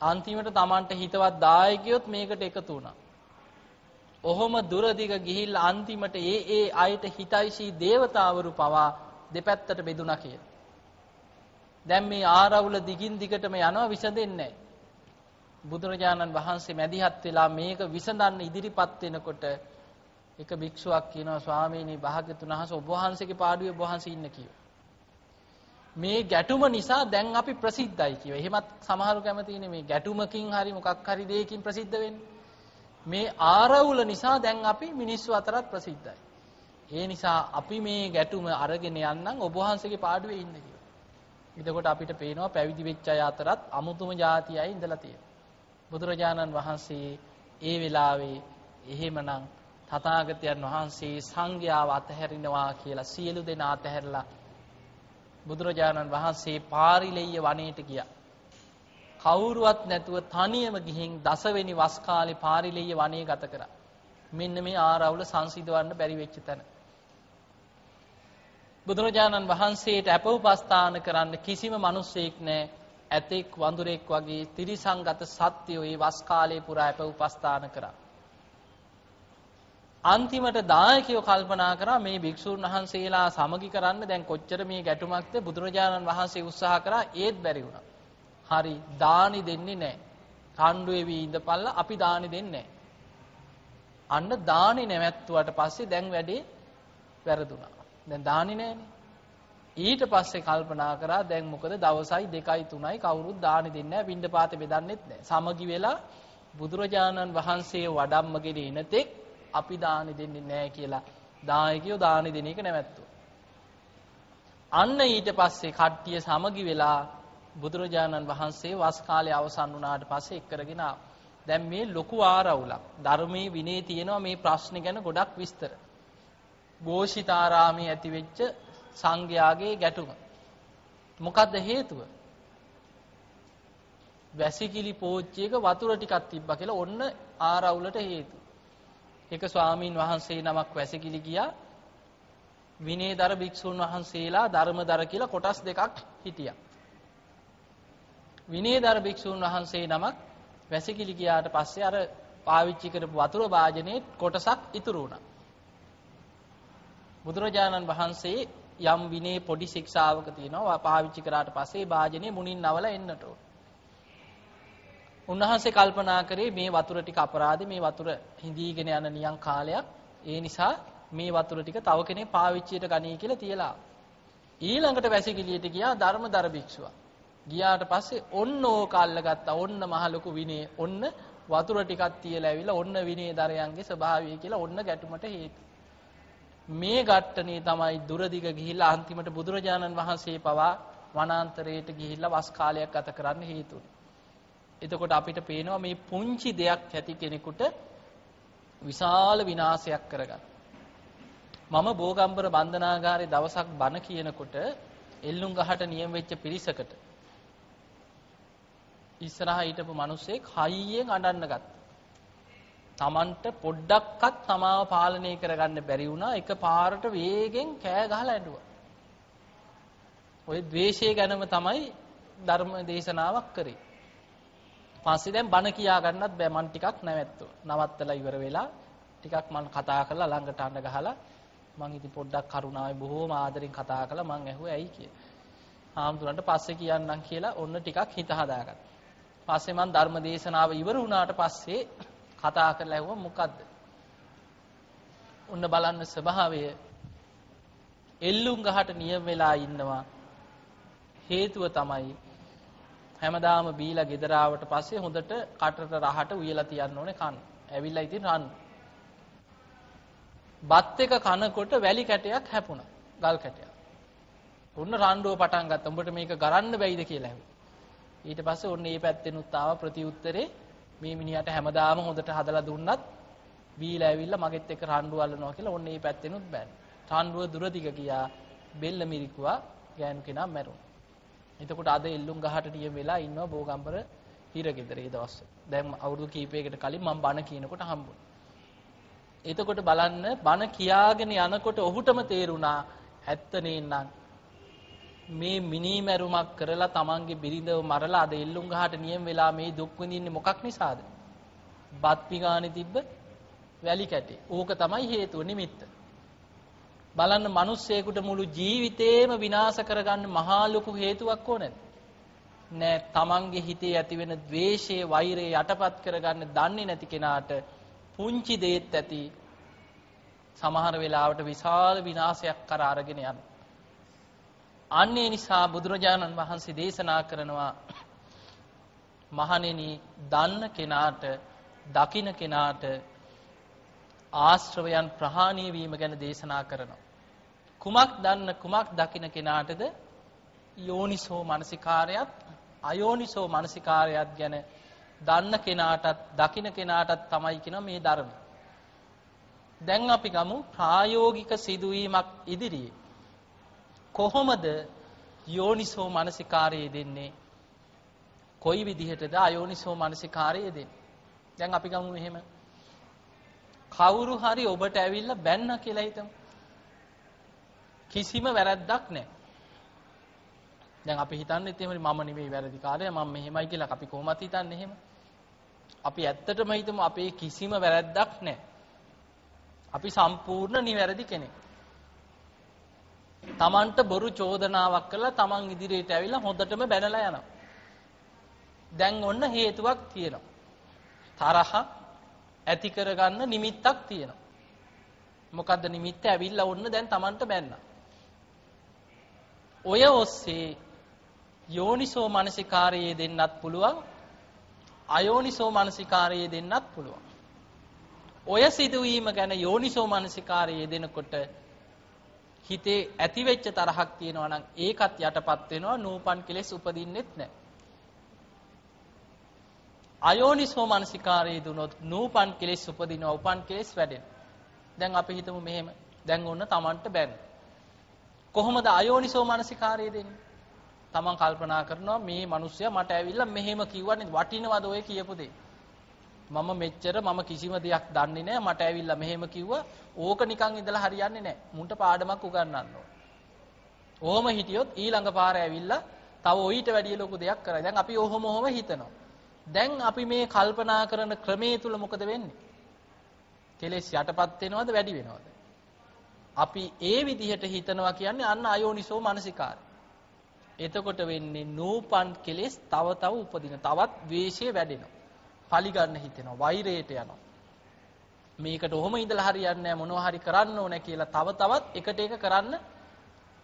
අන්තිමට Tamanට හිතවත් දායකයොත් මේකට එකතු වුණා. ඔහොම දුර දිග ගිහිල්ලා අන්තිමට ඒ ඒ අයට හිතයිසී දේවතාවරු පවා දෙපැත්තට බෙදුණා කියලා. දැන් මේ ආරවුල දිගින් දිගටම යනවා විසඳෙන්නේ බුදුරජාණන් වහන්සේ මැදිහත් වෙලා මේක විසඳන්න ඉදිරිපත් වෙනකොට එක භික්ෂුවක් කියනවා ස්වාමීනි භාග්‍යතුන් වහන්සේ ඔබ වහන්සේගේ පාඩුවේ ඔබ වහන්සේ ඉන්න කිව්වා. මේ ගැටුම නිසා දැන් අපි ප්‍රසිද්ධයි කියව. එහෙමත් සමහරු කැමතිනේ මේ ගැටුමකින් හරි මොකක් හරි දෙයකින් ප්‍රසිද්ධ වෙන්නේ. මේ ආරවුල නිසා දැන් අපි මිනිස්සු අතරත් ප්‍රසිද්ධයි. ඒ නිසා අපි මේ ගැටුම අරගෙන යන්නම් ඔබ වහන්සේගේ පාඩුවේ ඉන්න කිව්වා. එතකොට අපිට පේනවා පැවිදි වෙච්ච අය අතරත් අමුතුම જાතියයි ඉඳලා තියෙනවා. බුදුරජාණන් වහන්සේ ඒ වෙලාවේ එහෙමනම් තථාගතයන් වහන්සේ සංඝයාව අතහැරිනවා කියලා සියලු දෙනා අතහැරලා බුදුරජාණන් වහන්සේ පාරිලෙය්‍ය වනයේට ගියා. කවුරුවත් නැතුව තනියම ගිහින් දසවෙනි වස් කාලේ පාරිලෙය්‍ය වනයේ ගත කරා. මෙන්න මේ ආරවුල සංසිඳවන්න බැරි වෙච්ච තැන. බුදුරජාණන් වහන්සේට අප උපස්ථාන කරන්න කිසිම මිනිසෙක් නැහැ. ඇතෙක් වඳුරෙක් වගේ ත්‍රිසංගත සත්‍යෝ ඒ වස් කාලේ පුරා අප උපස්ථාන කරා. අන්තිමට දායකයෝ කල්පනා කරා මේ භික්ෂුන් වහන්සේලා සමගි කරන්න දැන් කොච්චර මේ ගැටුමක්ද බුදුරජාණන් වහන්සේ උත්සාහ කරා ඒත් බැරි වුණා. හරි දානි දෙන්නේ නැහැ. කණ්ඩුවේ වී ඉඳපල්ලා අපි දානි දෙන්නේ අන්න දානි නැවැත්තුවට පස්සේ දැන් වැඩේ වැරදුනා. දැන් දාන්නේ නැහනේ. ඊට පස්සේ කල්පනා කරා දැන් මොකද දවසයි 2යි 3යි කවුරුත් දානි දෙන්නේ නැහැ පින්ඩපාතේ බෙදන්නෙත් නැහැ. සමගි වෙලා බුදුරජාණන් වහන්සේ වඩම්මගෙන ඉනතෙක් අපි දානි දෙන්නේ නැහැ කියලා දායකයෝ දානි දෙන එක නැවැත්තුවා. අන්න ඊට පස්සේ කට්ටිය සමගි වෙලා බුදුරජාණන් වහන්සේ වස් කාලේ අවසන් වුණාට පස්සේ එක්කරගෙන දැන් මේ ලොකු ආරවුලක් ධර්මයේ විනේ තියෙනවා මේ ප්‍රශ්නේ ගැන ගොඩක් විස්තර. ഘോഷිතාරාමේ ඇතිවෙච්ච සංඝයාගේ ගැටුම. මොකද්ද හේතුව? වැසිකිලි පෝච්චියක වතුර ටිකක් තිබ්බා කියලා ඔන්න ආරවුලට හේතු. එක ස්වාමීන් වහන්සේ නමක් වැසිකිලි ගියා. විනේදර භික්ෂුන් වහන්සේලා ධර්මදර කියලා කොටස් දෙකක් හිටියා. විනේදර භික්ෂුන් වහන්සේ නමක් වැසිකිලි ගියාට පස්සේ අර පාවිච්චි කරපු වතුර වාජනේ කොටසක් ඉතුරු වුණා. බුදුරජාණන් වහන්සේ යම් විනේ පොඩි ශික්ෂාවක තියෙනවා පාවිච්චි කරාට පස්සේ වාජනේ මුණින් නවලා එන්නට ඕන. උන්වහන්සේ කල්පනා කරේ මේ වතුර ටික අපරාධි මේ වතුර හිඳීගෙන යන නියම් කාලයක් ඒ නිසා මේ වතුර ටික තව කෙනෙක් පාවිච්චියට ගනී කියලා තියලා ඊළඟට වැසිකිළියට ගියා ධර්මදර භික්ෂුව. ගියාට පස්සේ ඔන්න ඕක අල්ලගත්තා. ඔන්න මහ ලොකු විනේ. ඔන්න වතුර ටිකක් තියලා ඇවිල්ලා ඔන්න විනේ දරයන්ගේ ස්වභාවය කියලා ඔන්න ගැටුමට හේතු. මේ ඝට්ටනේ තමයි දුරදිග ගිහිල්ලා අන්තිමට බුදුරජාණන් වහන්සේ පවා වනාන්තරයට ගිහිල්ලා වස් කාලයක් ගත කරන්න හේතුනේ. එතකොට අපිට පේනවා මේ පුංචි දෙයක් ඇති කෙනෙකුට විශාල විනාශයක් කරගන්න. මම බෝගම්බර බන්ධනාගාරේ දවසක් බණ කියනකොට එල්ලුම් ගහට නියම වෙච්ච පිරිසකට ඉස්සරහා හිටපු මිනිස්සෙක් හයියෙන් අඬන්න ගත්තා. Tamanට පොඩ්ඩක්වත් තමාව පාලනය කරගන්න බැරි වුණා. එක පාරට වේගෙන් කෑ ගහලා ඇඬුවා. ওই ද්වේෂය ගැනම තමයි ධර්ම දේශනාවක් කරේ. පස්සේ දැන් බණ කියා ගන්නත් බෑ මං ටිකක් නැවැත්තුවා. නවත්තලා ඉවර වෙලා ටිකක් මං කතා කරලා ළඟට අඬ ගහලා මං ඉතින් පොඩ්ඩක් කරුණාවෙන් බොහෝම ආදරෙන් කතා කළා මං ඇහුවේ ඇයි කියලා. හාමුදුරන්ට පස්සේ කියන්නම් කියලා ඔන්න ටිකක් හිත හදාගත්තා. පස්සේ මං ධර්ම දේශනාව ඉවර වුණාට පස්සේ කතා කරලා ඇහුවා මොකද්ද? ඔන්න බලන්න ස්වභාවය එල්ලුම් ගහට නියම වෙලා ඉන්නවා. හේතුව තමයි හැමදාම බීලා ගෙදර ආවට පස්සේ හොඳට කටට රහට උයලා තියන්න ඕනේ කන්න. ඇවිල්ලා ඉතින් රන්. බත් එක කනකොට වැලි කැටයක් හැපුණා. ගල් කැටයක්. ඔන්න රණ්ඩුව පටන් ගත්තා. උඹට මේක ගරන්න බැයිද කියලා ඇහුවා. ඊට පස්සේ ඔන්න මේ පැත්තෙනුත් ආව ප්‍රතිඋත්තරේ මේ මිනිහට හැමදාම හොඳට හදලා දුන්නත් බීලා ඇවිල්ලා මගෙත් එක්ක රණ්ඩු අල්ලනවා කියලා ඔන්න මේ පැත්තෙනුත් බෑන. රණ්ඩුව දුර දිග ගියා බෙල්ල මිරිකුවා ගෑනු කෙනා මැරුණා. එතකොට අද එල්ලුම් ගහට නියම වෙලා ඉන්නවා බෝගම්බර හිරගෙදර ඒ දවස්වල. දැන් අවුරුදු කීපයකට කලින් මම බණ කියනකොට හම්බුණා. එතකොට බලන්න බණ කියාගෙන යනකොට ඔහුටම තේරුණා ඇත්ත නේනම් මේ මිනිමැරුමක් කරලා තමන්ගේ බිරිඳව මරලා අද එල්ලුම් ගහට නියම වෙලා මේ දුක් විඳින්නේ මොකක් නිසාද? බත් පිගානේ තිබ්බ වැලි කැටේ. ඕක තමයි හේතුව නිමිත්ත. බලන්න මිනිස්සෙකුට මුළු ජීවිතේම විනාශ කරගන්න මහා ලොකු හේතුවක් ඕනද? නෑ තමන්ගේ හිතේ ඇතිවෙන द्वේෂය, වෛරය යටපත් කරගන්න දන්නේ නැති කෙනාට පුංචි දෙයක් ඇති සමහර වෙලාවට විශාල විනාශයක් කර අරගෙන යනවා. අන්නේ නිසා බුදුරජාණන් වහන්සේ දේශනා කරනවා මහණෙනි දන්න කෙනාට දකින කෙනාට ආශ්‍රවයන් ප්‍රහාණය වීම ගැන දේශනා කරනවා. කුමක් දන්න කුමක් දකින කෙනාටද යෝනිසෝ මනසිකාරයත් අයෝනිසෝ මනසිකාරයත් ගැන දන්න කෙනාටත් දකින කෙනාටත් තමයි කියන මේ ධර්ම. දැන් අපි ගමු ප්‍රායෝගික සිදුවීමක් ඉදිරියේ කොහොමද යෝනිසෝ මනසිකාරය දෙන්නේ? කොයි විදිහටද අයෝනිසෝ මනසිකාරය දෙන්නේ? දැන් අපි ගමු මෙහෙම කවුරු හරි ඔබට ඇවිල්ලා බැන්න කියලා හිතමු. කිසිම වැරැද්දක් නැහැ. දැන් අපි හිතන්නේ එහෙම මම නෙවෙයි වැරදි කාර්යය මම මෙහෙමයි කියලා අපි කොහොමද හිතන්නේ එහෙම. අපි ඇත්තටම හිතමු අපේ කිසිම වැරැද්දක් නැහැ. අපි සම්පූර්ණ නිවැරදි කෙනෙක්. තමන්ට බොරු චෝදනාවක් කරලා තමන් ඉදිරියට ඇවිල්ලා හොඳටම බැනලා යනවා. දැන් ඔන්න හේතුවක් තියෙනවා. තරහ ඇති කරගන්න නිමිත්තක් තියෙනවා. මොකද්ද නිමිත්ත ඇවිල්ලා ඔන්න දැන් තමන්ට බැන්නා. ඔය ඔස්සේ යෝනිසෝ මනසිකාරයේ දෙන්නත් පුළුවන් අයෝනිසෝ මනසිකාරයේ දෙන්නත් පුළුවන්. ඔය සිදුවීම ගැන යෝනිසෝ මනසිකාරයේ දෙනකොට හිතේ ඇතිවෙච්ච තරහක් තියෙනවා නම් ඒකත් යටපත් වෙනවා නූපන් කෙලෙස් උපදින්නෙත් නැහැ. අයෝනිසෝ මනසිකාරයේ දුනොත් නූපන් කෙලෙස් උපදිනවා උපන් කෙලෙස් වැඩෙන. දැන් අපි හිතමු මෙහෙම. දැන් ඔන්න Tamanට බැන්න. කොහොමද අයෝනිසෝ මනසිකාරය දෙන්නේ? තමන් කල්පනා කරනවා මේ මිනිස්සයා මට ඇවිල්ලා මෙහෙම කිව්වනේ වටිනවද ඔය කියපු දේ? මම මෙච්චර මම කිසිම දෙයක් දන්නේ නැහැ මට ඇවිල්ලා මෙහෙම කිව්වා ඕක නිකන් ඉඳලා හරියන්නේ නැහැ මුන්ට පාඩමක් උගන්වන්න ඕන. ඕම හිටියොත් ඊළඟ පාර ඇවිල්ලා තව ඔయిత වැඩිය ලොකු දෙයක් කරයි. දැන් අපි ඔහොම ඔහොම හිතනවා. දැන් අපි මේ කල්පනා කරන ක්‍රමයේ තුල මොකද වෙන්නේ? කෙලෙස් යටපත් වෙනවද වැඩි වෙනවද? අපි ඒ විදිහට හිතනවා කියන්නේ අන්න අයෝනිසෝ මනසිකාරය. එතකොට වෙන්නේ නූපන් කෙලෙස් තව තව උපදින. තවත් ද්වේෂය වැඩෙනවා. පලිගන්න හිතෙනවා. වෛරයට යනවා. මේකට ඔහොම ඉඳලා හරියන්නේ නැහැ මොනවා හරි කරන්න ඕනේ කියලා තව තවත් එකට එක කරන්න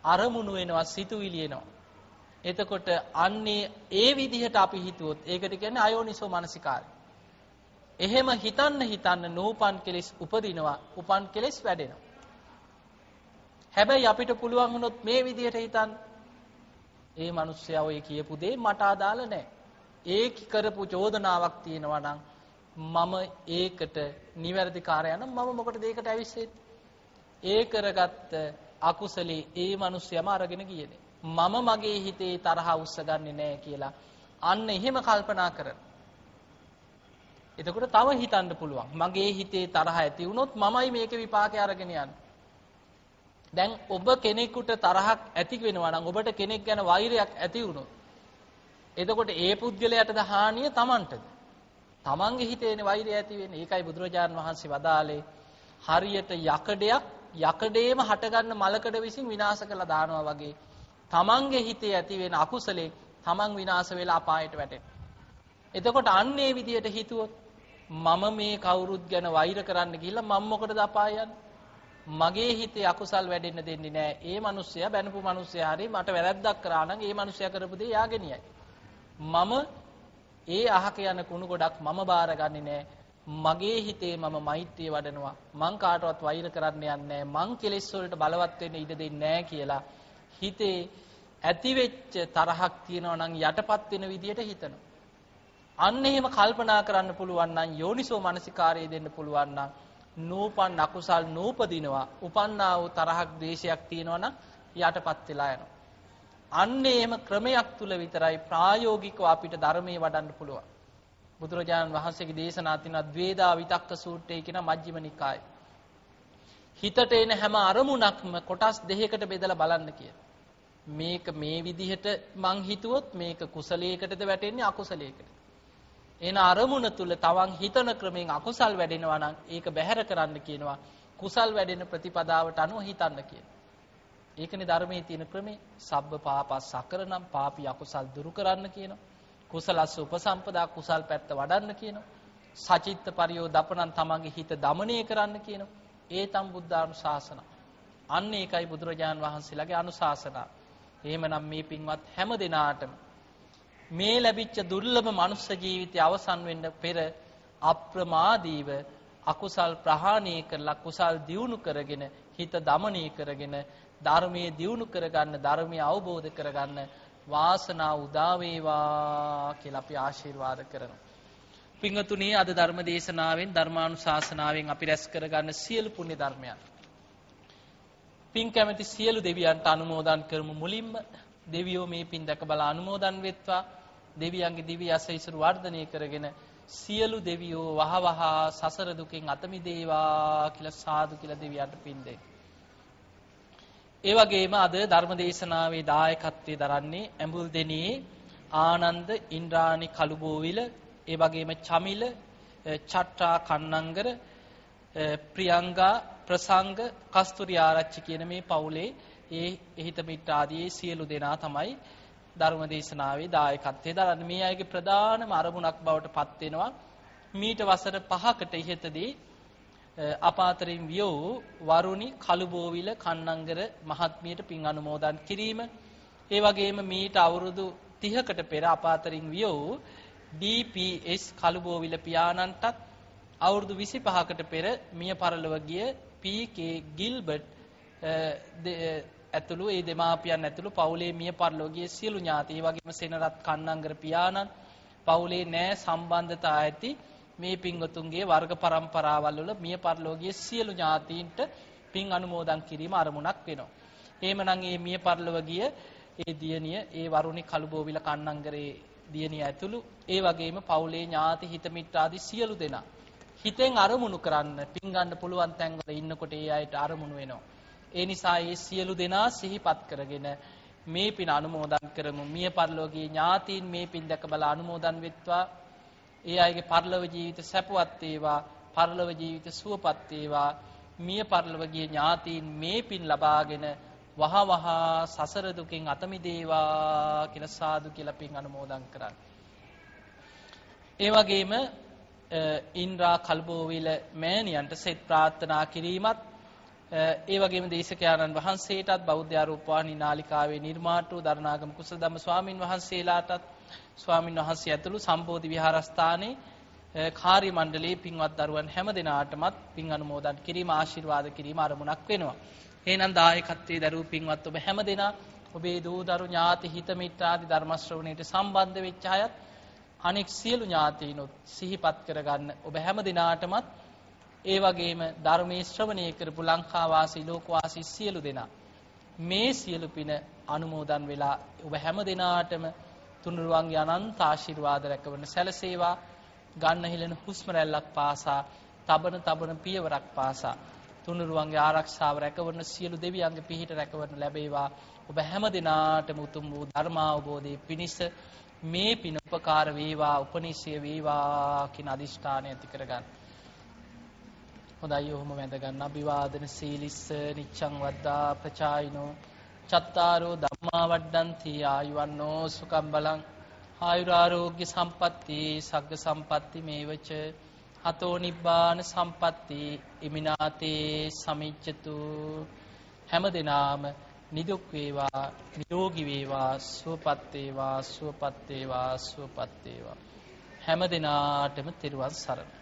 අරමුණු වෙනවා සිතුවිලි එනවා. එතකොට අන්නේ ඒ විදිහට අපි හිතුවොත් ඒකට කියන්නේ අයෝනිසෝ මනසිකාරය. එහෙම හිතන්න හිතන්න නූපන් කෙලෙස් උපදිනවා. උපන් කෙලෙස් වැඩෙනවා. හැබැයි අපිට පුළුවන් වුණොත් මේ විදිහට හිතන්න. ඒ මිනිස්සයා ඔය කියපු දේ මට අදාළ නැහැ. ඒ කරපු චෝදනාවක් තියෙනවා නම් මම ඒකට නිවැරදි කාර්යයන් මම මොකටද ඒකට ඇවිස්සෙන්නේ? ඒ කරගත්ත අකුසලේ ඒ මිනිස්සයම අරගෙන ගියනේ. මම මගේ හිතේ තරහ උස්සගන්නේ නැහැ කියලා අන්න එහෙම කල්පනා කරන. එතකොට තව හිතන්න පුළුවන්. මගේ හිතේ තරහ ඇති වුණොත් මමයි මේකේ විපාකේ අරගෙන යන්නේ. දැන් ඔබ කෙනෙකුට තරහක් ඇති වෙනවා නම් ඔබට කෙනෙක් ගැන වෛරයක් ඇති වුණොත් එතකොට ඒ පුද්ගලයාටද හානිය Tamanටද? Tamanගේ හිතේනේ වෛරය ඇති වෙන්නේ. ඒකයි බුදුරජාණන් වහන්සේ වදාළේ හරියට යකඩයක් යකඩේම හටගන්න මලකඩ විසින් විනාශ කළා දානවා වගේ Tamanගේ හිතේ ඇති වෙන අකුසලේ Taman විනාශ වෙලා අපායට වැටෙන. එතකොට අන්න ඒ විදිහට හිතුවොත් මම මේ කවුරුත් ගැන වෛර කරන්න ගිහිල්ලා මම මොකටද අපාය යන්නේ? මගේ හිතේ අකුසල් වැඩෙන්න දෙන්නේ නැහැ. ඒ මිනිස්සයා බැනපු මිනිස්සයා හරි මට වැරද්දක් කරා නම් ඒ මිනිස්සයා කරපු දේ යාගෙනියයි. මම ඒ අහක යන කුණු ගොඩක් මම බාරගන්නේ නැහැ. මගේ හිතේ මම මෛත්‍රිය වඩනවා. මං කාටවත් වෛර කරන්න යන්නේ මං කෙලෙස් වලට බලවත් වෙන්න ඉඩ දෙන්නේ නැහැ කියලා හිතේ ඇතිවෙච්ච තරහක් තියෙනවා නම් යටපත් වෙන විදියට හිතනවා. අන්න එහෙම කල්පනා කරන්න පුළුවන් නම් යෝනිසෝ මනසිකාරය දෙන්න පුළුවන් නම් නූපන් අකුසල් නූපදිනවා. උපන්නා වූ තරහක් ද්වේෂයක් තියෙනවා නම් යටපත් වෙලා යනවා. අන්න එහෙම ක්‍රමයක් තුල විතරයි ප්‍රායෝගිකව අපිට ධර්මයේ වඩන්න පුළුවන්. බුදුරජාණන් වහන්සේගේ දේශනා තියෙනවා ද්වේදා විතක්ක සූත්‍රය කියන මජ්ක්‍ධිම නිකායේ. හිතට එන හැම අරමුණක්ම කොටස් දෙකකට බෙදලා බලන්න කියලා. මේක මේ විදිහට මං හිතුවොත් මේක කුසලයකටද වැටෙන්නේ අකුසලයකටද? එන අරමුණ තුල තවන් හිතන ක්‍රමයෙන් අකුසල් වැඩෙනවා නම් ඒක බැහැර කරන්න කියනවා. කුසල් වැඩෙන ප්‍රතිපදාවට අනුව හිතන්න කියනවා. ඒකනේ ධර්මයේ තියෙන ක්‍රමේ සබ්බ පාපස් සකරනම් පාපී අකුසල් දුරු කරන්න කියනවා. කුසලස්ස උපසම්පදා කුසල් පැත්ත වඩන්න කියනවා. සචිත්ත පරියෝ දපණන් තමන්ගේ හිත দমনය කරන්න කියනවා. ඒ තම බුද්ධානුශාසන. අන්න ඒකයි බුදුරජාන් වහන්සේලාගේ අනුශාසනා. එහෙමනම් මේ පින්වත් හැම දිනාටම මේ ලැබිච්ච දුර්ලභ මනුස්ස ජීවිතය අවසන් වෙන්න පෙර අප්‍රමාදීව අකුසල් ප්‍රහාණය කරලා කුසල් දියුණු කරගෙන හිත দমনය කරගෙන ධර්මයේ දියුණු කරගන්න ධර්මය අවබෝධ කරගන්න වාසනාව උදා වේවා කියලා අපි ආශිර්වාද කරනවා. පින්වතුනි අද ධර්ම දේශනාවෙන් ධර්මානුශාසනාවෙන් අපි රැස් කරගන්න සියලු පුණ්‍ය ධර්මයන් පින් කැමැති සියලු දෙවියන්ට අනුමෝදන් කරමු මුලින්ම දෙවියෝ මේ පින් දැක බලා අනුමෝදන් වෙත්වා දෙවියන්ගේ දිව්‍ය අසයිසුරු වර්ධනය කරගෙන සියලු දෙවියෝ වහවහ සසර දුකෙන් අත මිදේවා කියලා සාදු කියලා දෙවියන්ට පින් දෙයි. ඒ වගේම අද ධර්ම දේශනාවේ දායකත්වයේ දරන්නේ ඇඹුල් දෙනියේ ආනන්ද ඉන්ද්‍රානි කළුබෝවිල ඒ වගේම චමිල චට්ටා කන්නංගර ප්‍රියංගා ප්‍රසංග කස්තුරි ආරච්චි කියන මේ පවුලේ ඒ එහිත මිට්ට ආදී සියලු දෙනා තමයි ධර්ම දේශනාවේ දායකත්වයේ දරන්නේ. මේ අයගේ ප්‍රධානම අරමුණක් බවට පත් වෙනවා. මීට වසර 5කට ඉහතදී අපාතරින් වියෝ වරුණි කළුබෝවිල කන්නංගර මහත්මියට පින් අනුමෝදන් කිරීම. ඒ වගේම මීට අවුරුදු 30කට පෙර අපාතරින් වියෝ DPS කළුබෝවිල පියාණන්ටත් අවුරුදු 25කට පෙර මිය පරලොව ගිය PK ගිල්බර්ට් ඇතුළු ඒ දෙමාපියන් ඇතුළු පවුලේ මිය පරලොව ගිය සියලු ඥාති ඒ වගේම සෙනරත් කන්නංගර පියාණන් පවුලේ නෑ සම්බන්ධතා ඇති මේ පින්වතුන්ගේ වර්ග પરම්පරාවල් වල මිය පරලෝකීය සියලු ඥාතීන්ට පින් අනුමෝදන් කිරීම අරමුණක් වෙනවා. එහෙමනම් මේ මිය පරලොව ගිය ඒ දියණිය ඒ වරුණි කළුබෝවිල කන්නංගරේ දියණිය ඇතුළු ඒ වගේම පවුලේ ඥාති හිත මිත්‍රාදී සියලු දෙනා හිතෙන් අරමුණු කරන්න පින් ගන්න පුළුවන් තැන්වල ඉන්නකොට ඒ අයට අරමුණු වෙනවා. ඒ නිසා මේ සියලු දෙනා සිහිපත් කරගෙන මේ පින අනුමෝදන් කරමු. මිය පරලෝකීය ඥාතීන් මේ පින් දැක බල අනුමෝදන් වෙත්වා. ඒ අයගේ පරලොව ජීවිත සැපවත් වේවා. පරලොව ජීවිත සුවපත් වේවා. මිය පරලොව ගිය ඥාතීන් මේ පින් ලබාගෙන වහ වහ සසර දුකින් අත මිදේවා කියලා සාදු කියලා පින් අනුමෝදන් කරන්න. ඒ වගේම ඉන්ද්‍රා කල්බෝවිල මෑණියන්ට සෙත් ප්‍රාර්ථනා කිරීමත් ඒ වගේම දේශකයාණන් වහන්සේටත් බෞද්ධ ආරූපවාහිනී නාලිකාවේ නිර්මාතෘ දරණාගම කුසලධම්ම ස්වාමින් වහන්සේලාටත් ස්වාමින් වහන්සේ ඇතුළු සම්බෝධි විහාරස්ථානයේ කාර්ය මණ්ඩලයේ පින්වත් දරුවන් හැම දිනාටමත් පින් අනුමෝදන් කිරීම ආශිර්වාද කිරීම අරමුණක් වෙනවා. එහෙනම් දායකත්වයේ දරූ පින්වත් ඔබ හැම දෙනා ඔබේ දූ දරු ඥාති හිත මිත්‍ර ආදී ධර්ම ශ්‍රවණයට සම්බන්ධ වෙච්ච අයත් අනෙක් සියලු ඥාතීනොත් සිහිපත් කරගන්න ඔබ හැම දිනාටමත් ඒ වගේම ධර්මයේ ශ්‍රවණය කරපු ලංකා වාසී ලෝක වාසී සියලු දෙනා මේ සියලු පින අනුමෝදන් වෙලා ඔබ හැම දිනාටම තුනුරුවන්ගේ අනන්ත ආශිර්වාද රැකවන සැලසේවා. ගන්න හිලෙන හුස්ම රැල්ලක් පාසා තබන තබන පියවරක් පාසා තුනුරුවන්ගේ ආරක්ෂාව රැකවන සියලු දෙවියන්ගේ පිහිට රැකවන ලැබේවා. ඔබ හැම දිනාටම උතුම් වූ ධර්මාවබෝධයේ පිණිස මේ පින උපකාර වේවා උපනිශ්‍රය වේවා කියන අදිෂ්ඨානය ඇති කරගන්න. හොඳයි ඔහොම වැඳ ගන්න අභිවාදන සීලිස්ස නිච්ඡං වද්දා ප්‍රචායිනෝ. චත්තාරෝ ධම්මා වඩ්ඩಂತಿ ආයුවන්නෝ සුකම් බලං ආයුරාෝග්‍ය සම්පatti සග්ග සම්පatti මේවච හතෝ නිබ්බාන සම්පatti ඉමිනාතේ සමිච්ඡතු. හැම දිනාම නිදුක් වේවා නිරෝගී වේවා සුවපත් වේවා සුවපත් වේවා සුවපත් වේවා. හැම දිනාටම තෙරුවන් සරණයි.